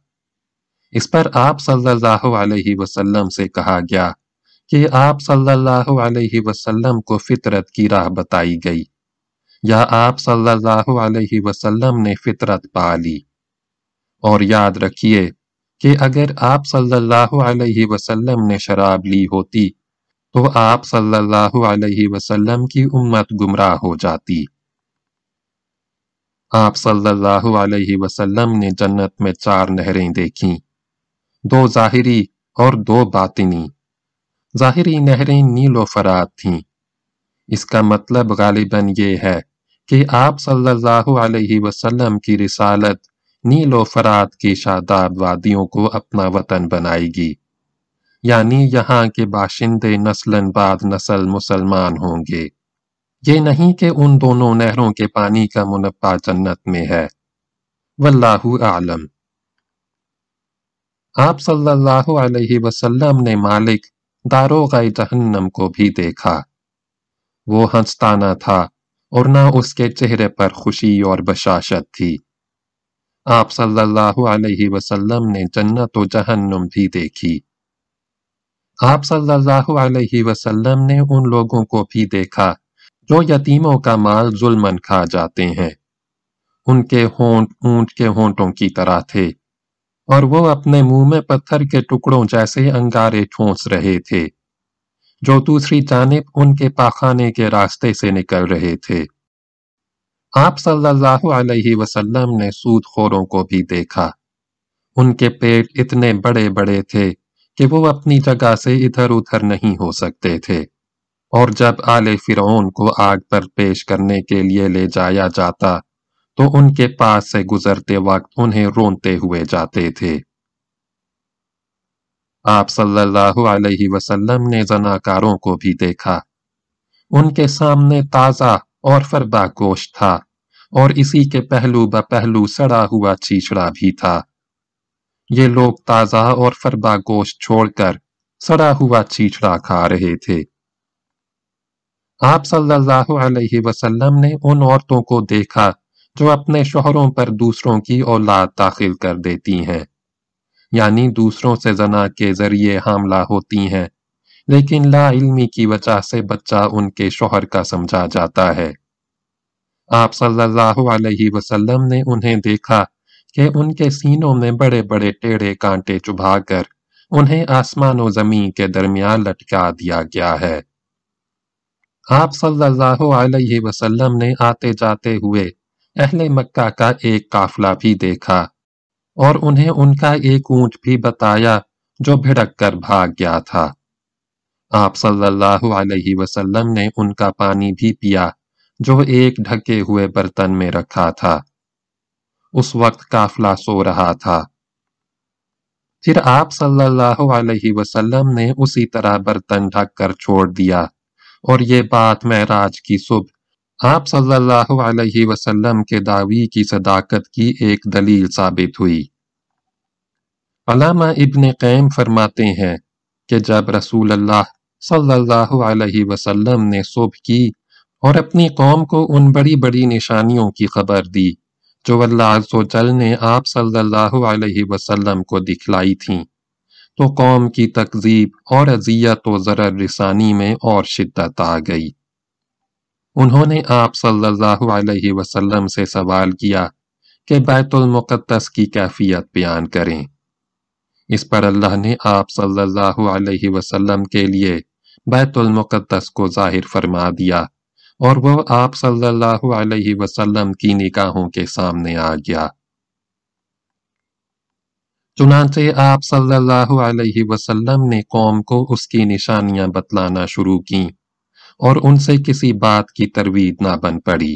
اس پر آپ صلی اللہ علیہ وسلم سے کہا گیا کہ آپ صلی اللہ علیہ وسلم کو فطرت کی راہ بتائی گئی۔ یا آپ صلی اللہ علیہ وسلم نے فطرت پا لی۔ اور یاد رکھیے کہ اگر آپ صلی اللہ علیہ وسلم نے شراب لی ہوتی تو آپ صلی اللہ علیہ وسلم کی امت گمراہ ہو جاتی۔ آپ صلی اللہ علیہ وسلم نے جنت میں چار نہریں دیکھیں۔ دو ظاہری اور دو باطنی۔ ظاہری نہریں نیل و فرات تھیں۔ اس کا مطلب غالباً یہ ہے کہ آپ صلی اللہ علیہ وسلم کی رسالت نیل و فرات کی شاداب وادیوں کو اپنا وطن بنائے گی۔ یعنی یہاں کے باشندے نسل بعد نسل مسلمان ہوں گے۔ یہ نہیں کہ ان دونوں نہروں کے پانی کا منبع جنت میں ہے۔ واللہ عالم آپ صلی اللہ علیہ وسلم نے مالک داروغ جہنم کو بھی دیکھا۔ وہ ہنستانہ تھا اور نہ اس کے چہرے پر خوشی اور بشاشت تھی۔ آپ صلی اللہ علیہ وسلم نے جنت و جہنم بھی دیکھی۔ آپ صلی اللہ علیہ وسلم نے ان لوگوں کو بھی دیکھا جو یتیموں کا مال ظلمن کھا جاتے ہیں۔ ان کے ہونٹ اونٹ کے ہونٹوں کی طرح تھے۔ اور وہ اپنے منہ میں پتھر کے ٹکڑوں جیسے انگارے ٹھونس رہے تھے۔ جو دوسری جانب ان کے پاخانے کے راستے سے نکل رہے تھے۔ آپ صلی اللہ علیہ وسلم نے سود خوروں کو بھی دیکھا۔ ان کے پیٹ اتنے بڑے بڑے تھے کہ وہ اپنی جگہ سے ادھر ادھر نہیں ہو سکتے تھے۔ اور جب آل فرعون کو آگ پر پیش کرنے کے لیے لے جایا جاتا تو ان کے پاس سے گزرتے وقت انہیں رونتے ہوئے جاتے تھے۔ آپ صلی اللہ علیہ وسلم نے زناکاروں کو بھی دیکھا۔ ان کے سامنے تازہ اور فربا گوشت تھا اور اسی کے پہلو بہ پہلو سڑا ہوا چیچڑا بھی تھا۔ یہ لوگ تازہ اور فربا گوشت چھوڑ کر سڑا ہوا چیچڑا کھا رہے تھے۔ آپ صلی اللہ علیہ وسلم نے ان عورتوں کو دیکھا جو اپنے شوہروں پر دوسروں کی اولاد داخل کر دیتی ہیں۔ یعنی دوسروں سے زنا کے ذریعے حاملہ ہوتی ہیں، لیکن لا علمی کی وجہ سے بچہ ان کے شوہر کا سمجھا جاتا ہے۔ آپ صلی اللہ علیہ وسلم نے انہیں دیکھا کہ ان کے سینوں میں بڑے بڑے ٹیڑے کانٹے چبھا کر انہیں آسمان و زمین کے درمیان لٹکا دیا گیا ہے۔ آپ صلی اللہ علیہ وسلم نے آتے جاتے ہوئے اہل مکہ کا ایک قافلہ بھی دیکھا اور انہیں ان کا ایک اونٹ بھی بتایا جو بھڑک کر بھاگ گیا تھا۔ آپ صلی اللہ علیہ وسلم نے ان کا پانی بھی پیا جو ایک ڈھکے ہوئے برتن میں رکھا تھا۔ اس وقت قافلہ سو رہا تھا۔ پھر آپ صلی اللہ علیہ وسلم نے اسی طرح برتن ڈھک کر چھوڑ دیا اور یہ بات معراج کی صبح آپ صلی اللہ علیہ وسلم کے دعوی کی صداقت کی ایک دلیل ثابت ہوئی۔ علامہ ابن قیم فرماتے ہیں کہ جب رسول اللہ صلی اللہ علیہ وسلم نے صبح کی اور اپنی قوم کو ان بڑی بڑی نشانیوں کی خبر دی، جو اللہ عز و جل نے آپ صلی اللہ علیہ وسلم کو دکھلائی تھیں، تو قوم کی تکذیب اور اذیت و ضرر رسانی میں اور شدت آ گئی۔ انہوں نے آپ صلی اللہ علیہ وسلم سے سوال کیا کہ بیت المقدس کی کیفیت بیان کریں۔ اس پر اللہ نے آپ صلی اللہ علیہ وسلم کے لیے بیت المقدس کو ظاہر فرما دیا اور وہ آپ صلی اللہ علیہ وسلم کی نکاحوں کے سامنے آ گیا۔ چنانچہ آپ صلی اللہ علیہ وسلم نے قوم کو اس کی نشانیاں بتلانا شروع کی اور ان سے کسی بات کی تروید نہ بن پڑی۔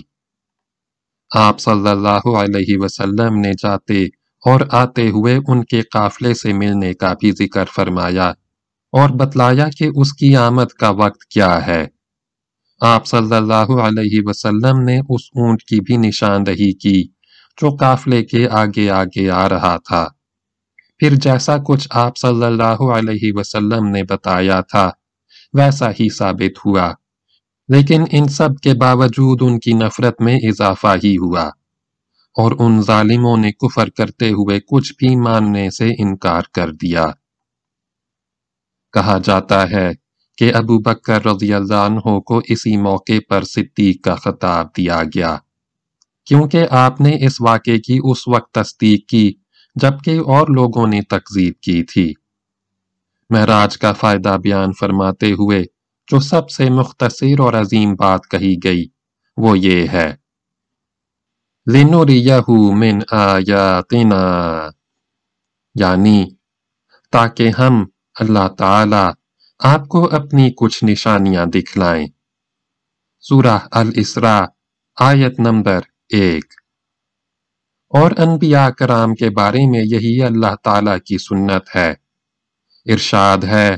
آپ صلی اللہ علیہ وسلم نے جاتے اور آتے ہوئے ان کے قافلے سے ملنے کا بھی ذکر فرمایا اور بتلایا کہ اس کی آمد کا وقت کیا ہے۔ آپ صلی اللہ علیہ وسلم نے اس اونٹ کی بھی نشاندہی کی جو قافلے کے آگے آگے آ رہا تھا۔ پھر جیسا کچھ آپ صلی اللہ علیہ وسلم نے بتایا تھا، ویسا ہی ثابت ہوا۔ لیکن ان سب کے باوجود ان کی نفرت میں اضافہ ہی ہوا اور ان ظالموں نے کفر کرتے ہوئے کچھ بھی ماننے سے انکار کر دیا۔ کہا جاتا ہے کہ ابو بکر رضی اللہ عنہ کو اسی موقع پر صدیق کا خطاب دیا گیا۔ کیونکہ آپ نے اس واقعے کی اس وقت تصدیق کی جبکہ اور لوگوں نے تقزیب کی تھی۔ مہراج کا فائدہ بیان فرماتے ہوئے جو سب سے مختصر اور عظیم بات کہی گئی، وہ یہ ہے۔ لِنُرِيَهُ مِنْ آیَاتِنَا۔ یعنی تاکہ ہم اللہ تعالی آپ کو اپنی کچھ نشانیاں دکھلائیں۔ سورہ الاسراء، آیت نمبر ایک۔ اور انبیاء کرام کے بارے میں یہی اللہ تعالیٰ کی سنت ہے۔ ارشاد ہے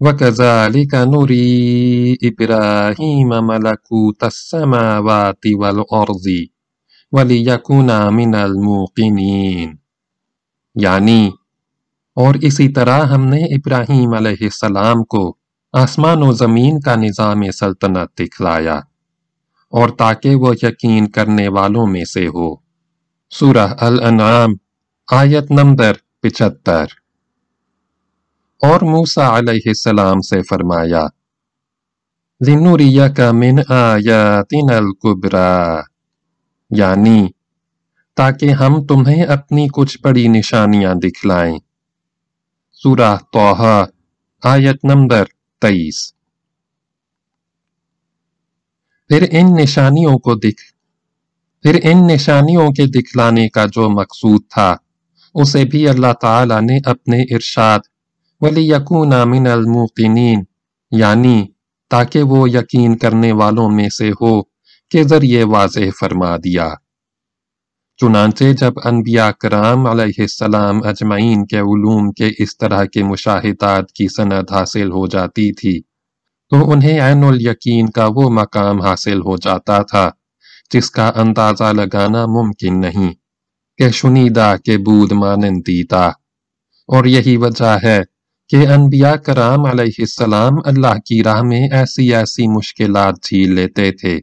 وَكَذَلِكَ نُرِي إِبْرَاهِيمَ مَلَكُوتَ السَّمَاوَاتِ وَالْأَرْضِ وَلِيَكُنَ مِنَ الْمُوقِنِينَ۔ یعنی اور اسی طرح ہم نے ابراہیم علیہ السلام کو آسمان و زمین کا نظام سلطنت دکھلایا، اور تاکہ وہ یقین کرنے والوں میں سے ہو۔ سورہ الانعام، آیت نمبر پچھتر اور موسیٰ علیہ السلام سے فرمایا لِنُرِيَكَ مِنْ آیَاتِنَ الْكُبْرَى یعنی تاکہ ہم تمہیں اپنی کچھ بڑی نشانیاں دکھلائیں۔ سورہ توحا آیت نمبر تیئیس۔ پھر ان نشانیوں کو دکھ، پھر ان نشانیوں کے دکھلانے کا جو مقصود تھا، اسے بھی اللہ تعالی نے اپنے ارشاد وَلِيَكُونَ مِنَ الْمُوقِنِينَ یعنی تاکہ وہ یقین کرنے والوں میں سے ہو کے ذریعے واضح فرما دیا۔ چنانچہ جب انبیاء کرام علیہ السلام اجمعین کے علوم کے اس طرح کے مشاہدات کی سند حاصل ہو جاتی تھی، تو انہیں عین الیقین کا وہ مقام حاصل ہو جاتا تھا جس کا اندازہ لگانا ممکن نہیں، کہ شنیدہ کے بود مانندیتا اور یہی وجہ ہے کہ انبیاء کرام علیہ السلام اللہ کی راہ میں ایسی ایسی مشکلات جھیل لیتے تھے،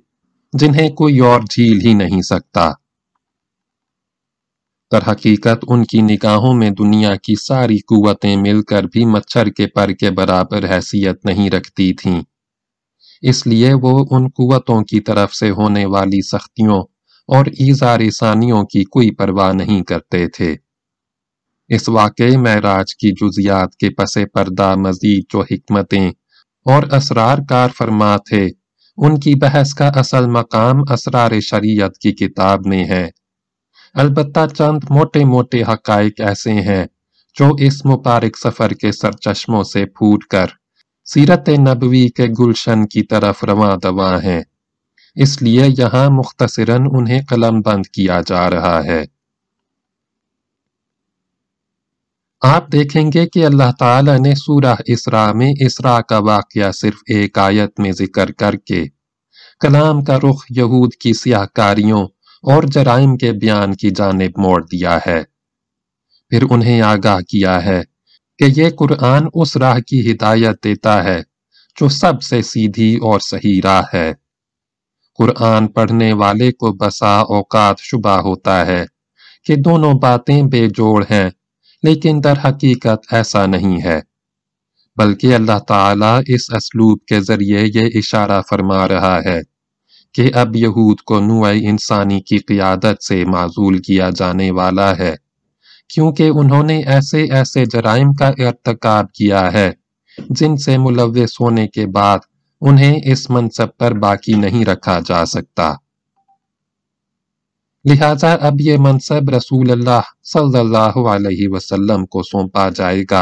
جنہیں کوئی اور جھیل ہی نہیں سکتا۔ در حقیقت ان کی نگاہوں میں دنیا کی ساری قوتیں مل کر بھی مچھر کے پر کے برابر حیثیت نہیں رکھتی تھیں۔ اس لیے وہ ان قوتوں کی طرف سے ہونے والی سختیوں اور ایزار ثانیوں کی کوئی پرواہ نہیں کرتے تھے۔ اس واقعے میں راج کی جزیات کے پس پردہ مزید جو حکمتیں اور اسرار کار فرما تھے، ان کی بحث کا اصل مقام اسرار شریعت کی کتاب میں ہے۔ البتہ چند موٹے موٹے حقائق ایسے ہیں جو اس مبارک سفر کے سرچشموں سے پھوٹ کر سیرت نبوی کے گلشن کی طرف رواں دواں ہیں۔ اس لیے یہاں مختصراً انہیں قلم بند کیا جا رہا ہے۔ آپ دیکھیں گے کہ اللہ تعالی نے سورہ اسراء میں اسراء کا واقعہ صرف ایک آیت میں ذکر کر کے کلام کا رخ یہود کی سیاہ کاریوں اور جرائم کے بیان کی جانب موڑ دیا ہے۔ پھر انہیں آگاہ کیا ہے کہ یہ قرآن اس راہ کی ہدایت دیتا ہے جو سب سے سیدھی اور صحیح راہ ہے۔ قرآن پڑھنے والے کو بسا اوقات شبہ ہوتا ہے کہ دونوں باتیں بے جوڑ ہیں لیکن در حقیقت ایسا نہیں ہے، بلکہ اللہ تعالیٰ اس اسلوب کے ذریعے یہ اشارہ فرما رہا ہے کہ اب یہود کو نوع انسانی کی قیادت سے معذول کیا جانے والا ہے، کیونکہ انہوں نے ایسے ایسے جرائم کا ارتکاب کیا ہے جن سے ملوث ہونے کے بعد انہیں اس منصب پر باقی نہیں رکھا جا سکتا۔ لہذا اب یہ منصب رسول اللہ صلی اللہ علیہ وسلم کو سونپا جائے گا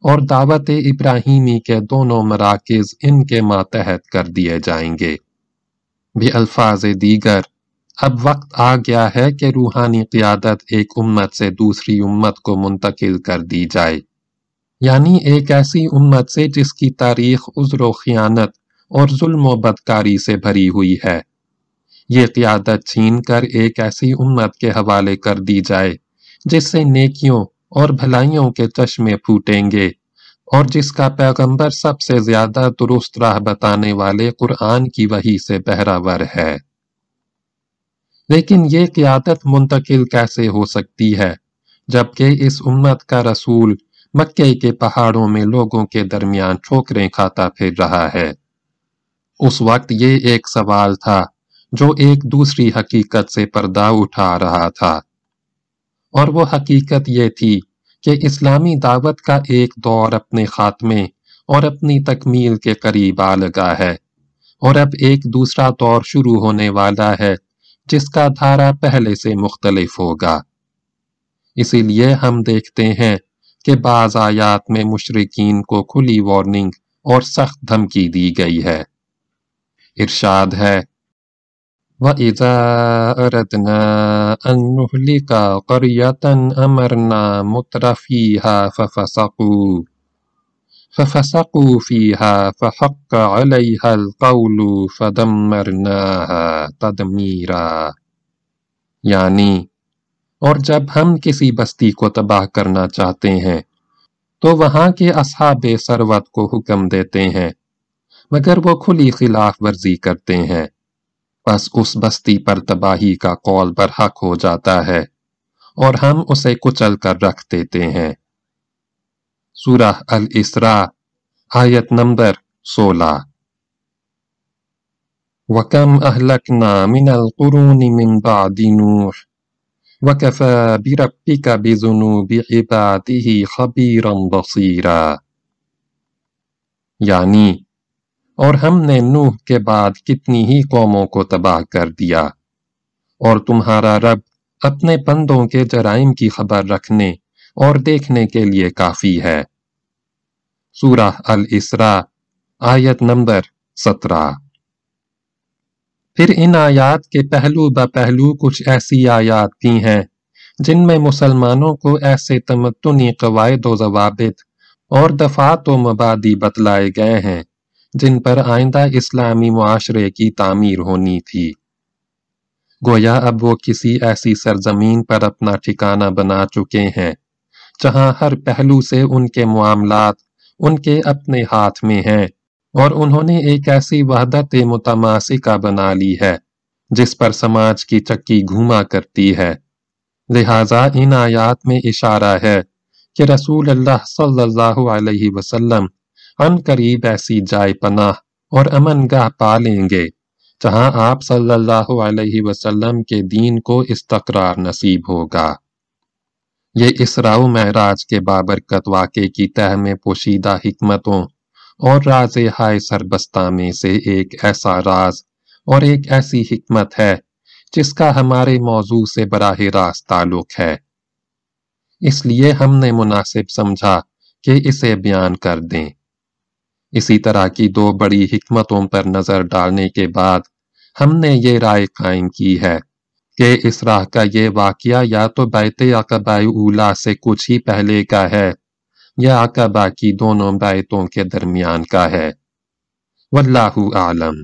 اور دعوت ابراہیمی کے دونوں مراکز ان کے ماتحت کر دیے جائیں گے۔ بھی الفاظ دیگر، اب وقت آ گیا ہے کہ روحانی قیادت ایک امت سے دوسری امت کو منتقل کر دی جائے۔ یعنی ایک ایسی امت سے جس کی تاریخ عذر و خیانت اور ظلم و بدکاری سے بھری ہوئی ہے۔ یہ قیادت چھین کر ایک ایسی امت کے حوالے کر دی جائے، جس سے نیکیوں اور بھلائیوں کے چشمے پھوٹیں گے، اور جس کا پیغمبر سب سے زیادہ درست راہ بتانے والے قرآن کی وحی سے بہراور ہے۔ لیکن یہ قیادت منتقل کیسے ہو سکتی ہے، جبکہ اس امت کا رسول مکے کے پہاڑوں میں لوگوں کے درمیان ٹھوکریں کھاتا پھر رہا ہے۔ اس وقت یہ ایک سوال تھا جو ایک دوسری حقیقت سے پردہ اٹھا رہا تھا۔ اور وہ حقیقت یہ تھی کہ اسلامی دعوت کا ایک دور اپنے خاتمے اور اپنی تکمیل کے قریب آ لگا ہے۔ اور اب ایک دوسرا دور شروع ہونے والا ہے، جس کا دھارا پہلے سے مختلف ہوگا۔ اسی لیے ہم دیکھتے ہیں کہ بعض آیات میں مشرقین کو کھلی وارننگ اور سخت دھمکی دی گئی ہے۔ ارشاد ہے وَإِذَا أَرَدْنَا أَن نُهْلِكَ قَرْيَةً أَمَرْنَا مُتْرَ فِيهَا فَفَسَقُوا فَفَسَقُوا فِيهَا فَحَقَّ عَلَيْهَا الْقَوْلُ فَدَمَّرْنَاهَا تَدْمِيرًا. یعنی اور جب ہم کسی بستی کو تباہ کرنا چاہتے ہیں، تو وہاں کے اصحاب سروت کو حکم دیتے ہیں، مگر وہ کھلی خلاف ورزی کرتے ہیں۔ بس اس بستی پر تباہی کا قول برحق ہو جاتا ہے اور ہم اسے کچل کر رکھ دیتے ہیں۔ سورہ الاسراء، آیت نمبر سولہ۔ وَكَمْ أَهْلَكْنَا مِنَ الْقُرُونِ مِنْ بَعْدِ نُوحٍ، وَكَفَى بِرَبِّكَ بِذُنُوبِ عِبَادِهِ خَبِيرًا بَصِيرًا۔ یعنی اور ہم نے نوح کے بعد کتنی ہی قوموں کو تباہ کر دیا۔ اور تمہارا رب اپنے پندوں کے جرائم کی خبر رکھنے اور دیکھنے کے لیے کافی ہے۔ سورہ الاسراء، آیت نمبر سترہ۔ پھر ان آیات کے پہلو ب پہلو کچھ ایسی آیات بھی ہیں جن میں مسلمانوں کو ایسے تمتنی قواعد و ضوابط اور دفات و مبادی بتلائے گئے ہیں۔ جن پر آئندہ اسلامی معاشرے کی تعمیر ہونی تھی۔ گویا اب وہ کسی ایسی سرزمین پر اپنا ٹھکانہ بنا چکے ہیں، جہاں ہر پہلو سے ان کے معاملات ان کے اپنے ہاتھ میں ہیں اور انہوں نے ایک ایسی وحدت متماسکہ بنا لی ہے، جس پر سماج کی چکی گھوما کرتی ہے۔ لہٰذا ان آیات میں اشارہ ہے کہ رسول اللہ صلی اللہ علیہ وسلم ان قریب ایسی جائے پناہ اور امن گاہ پا لیں گے، جہاں آپ صلی اللہ علیہ وسلم کے دین کو استقرار نصیب ہوگا۔ یہ اسراء و معراج کے بابرکت واقع کی تہ میں پوشیدہ حکمتوں اور راز ہائے سربستہ میں سے ایک ایسا راز اور ایک ایسی حکمت ہے جس کا ہمارے موضوع سے براہ راست تعلق ہے۔ اس لیے ہم نے مناسب سمجھا کہ اسے بیان کر دیں۔ اسی طرح کی دو بڑی حکمتوں پر نظر ڈالنے کے بعد ہم نے یہ رائے قائم کی ہے کہ اس راہ کا یہ واقعہ یا تو بیت عقبہ اولا سے کچھ ہی پہلے کا ہے یا عقبہ کی دونوں بیتوں کے درمیان کا ہے۔ واللہ عالم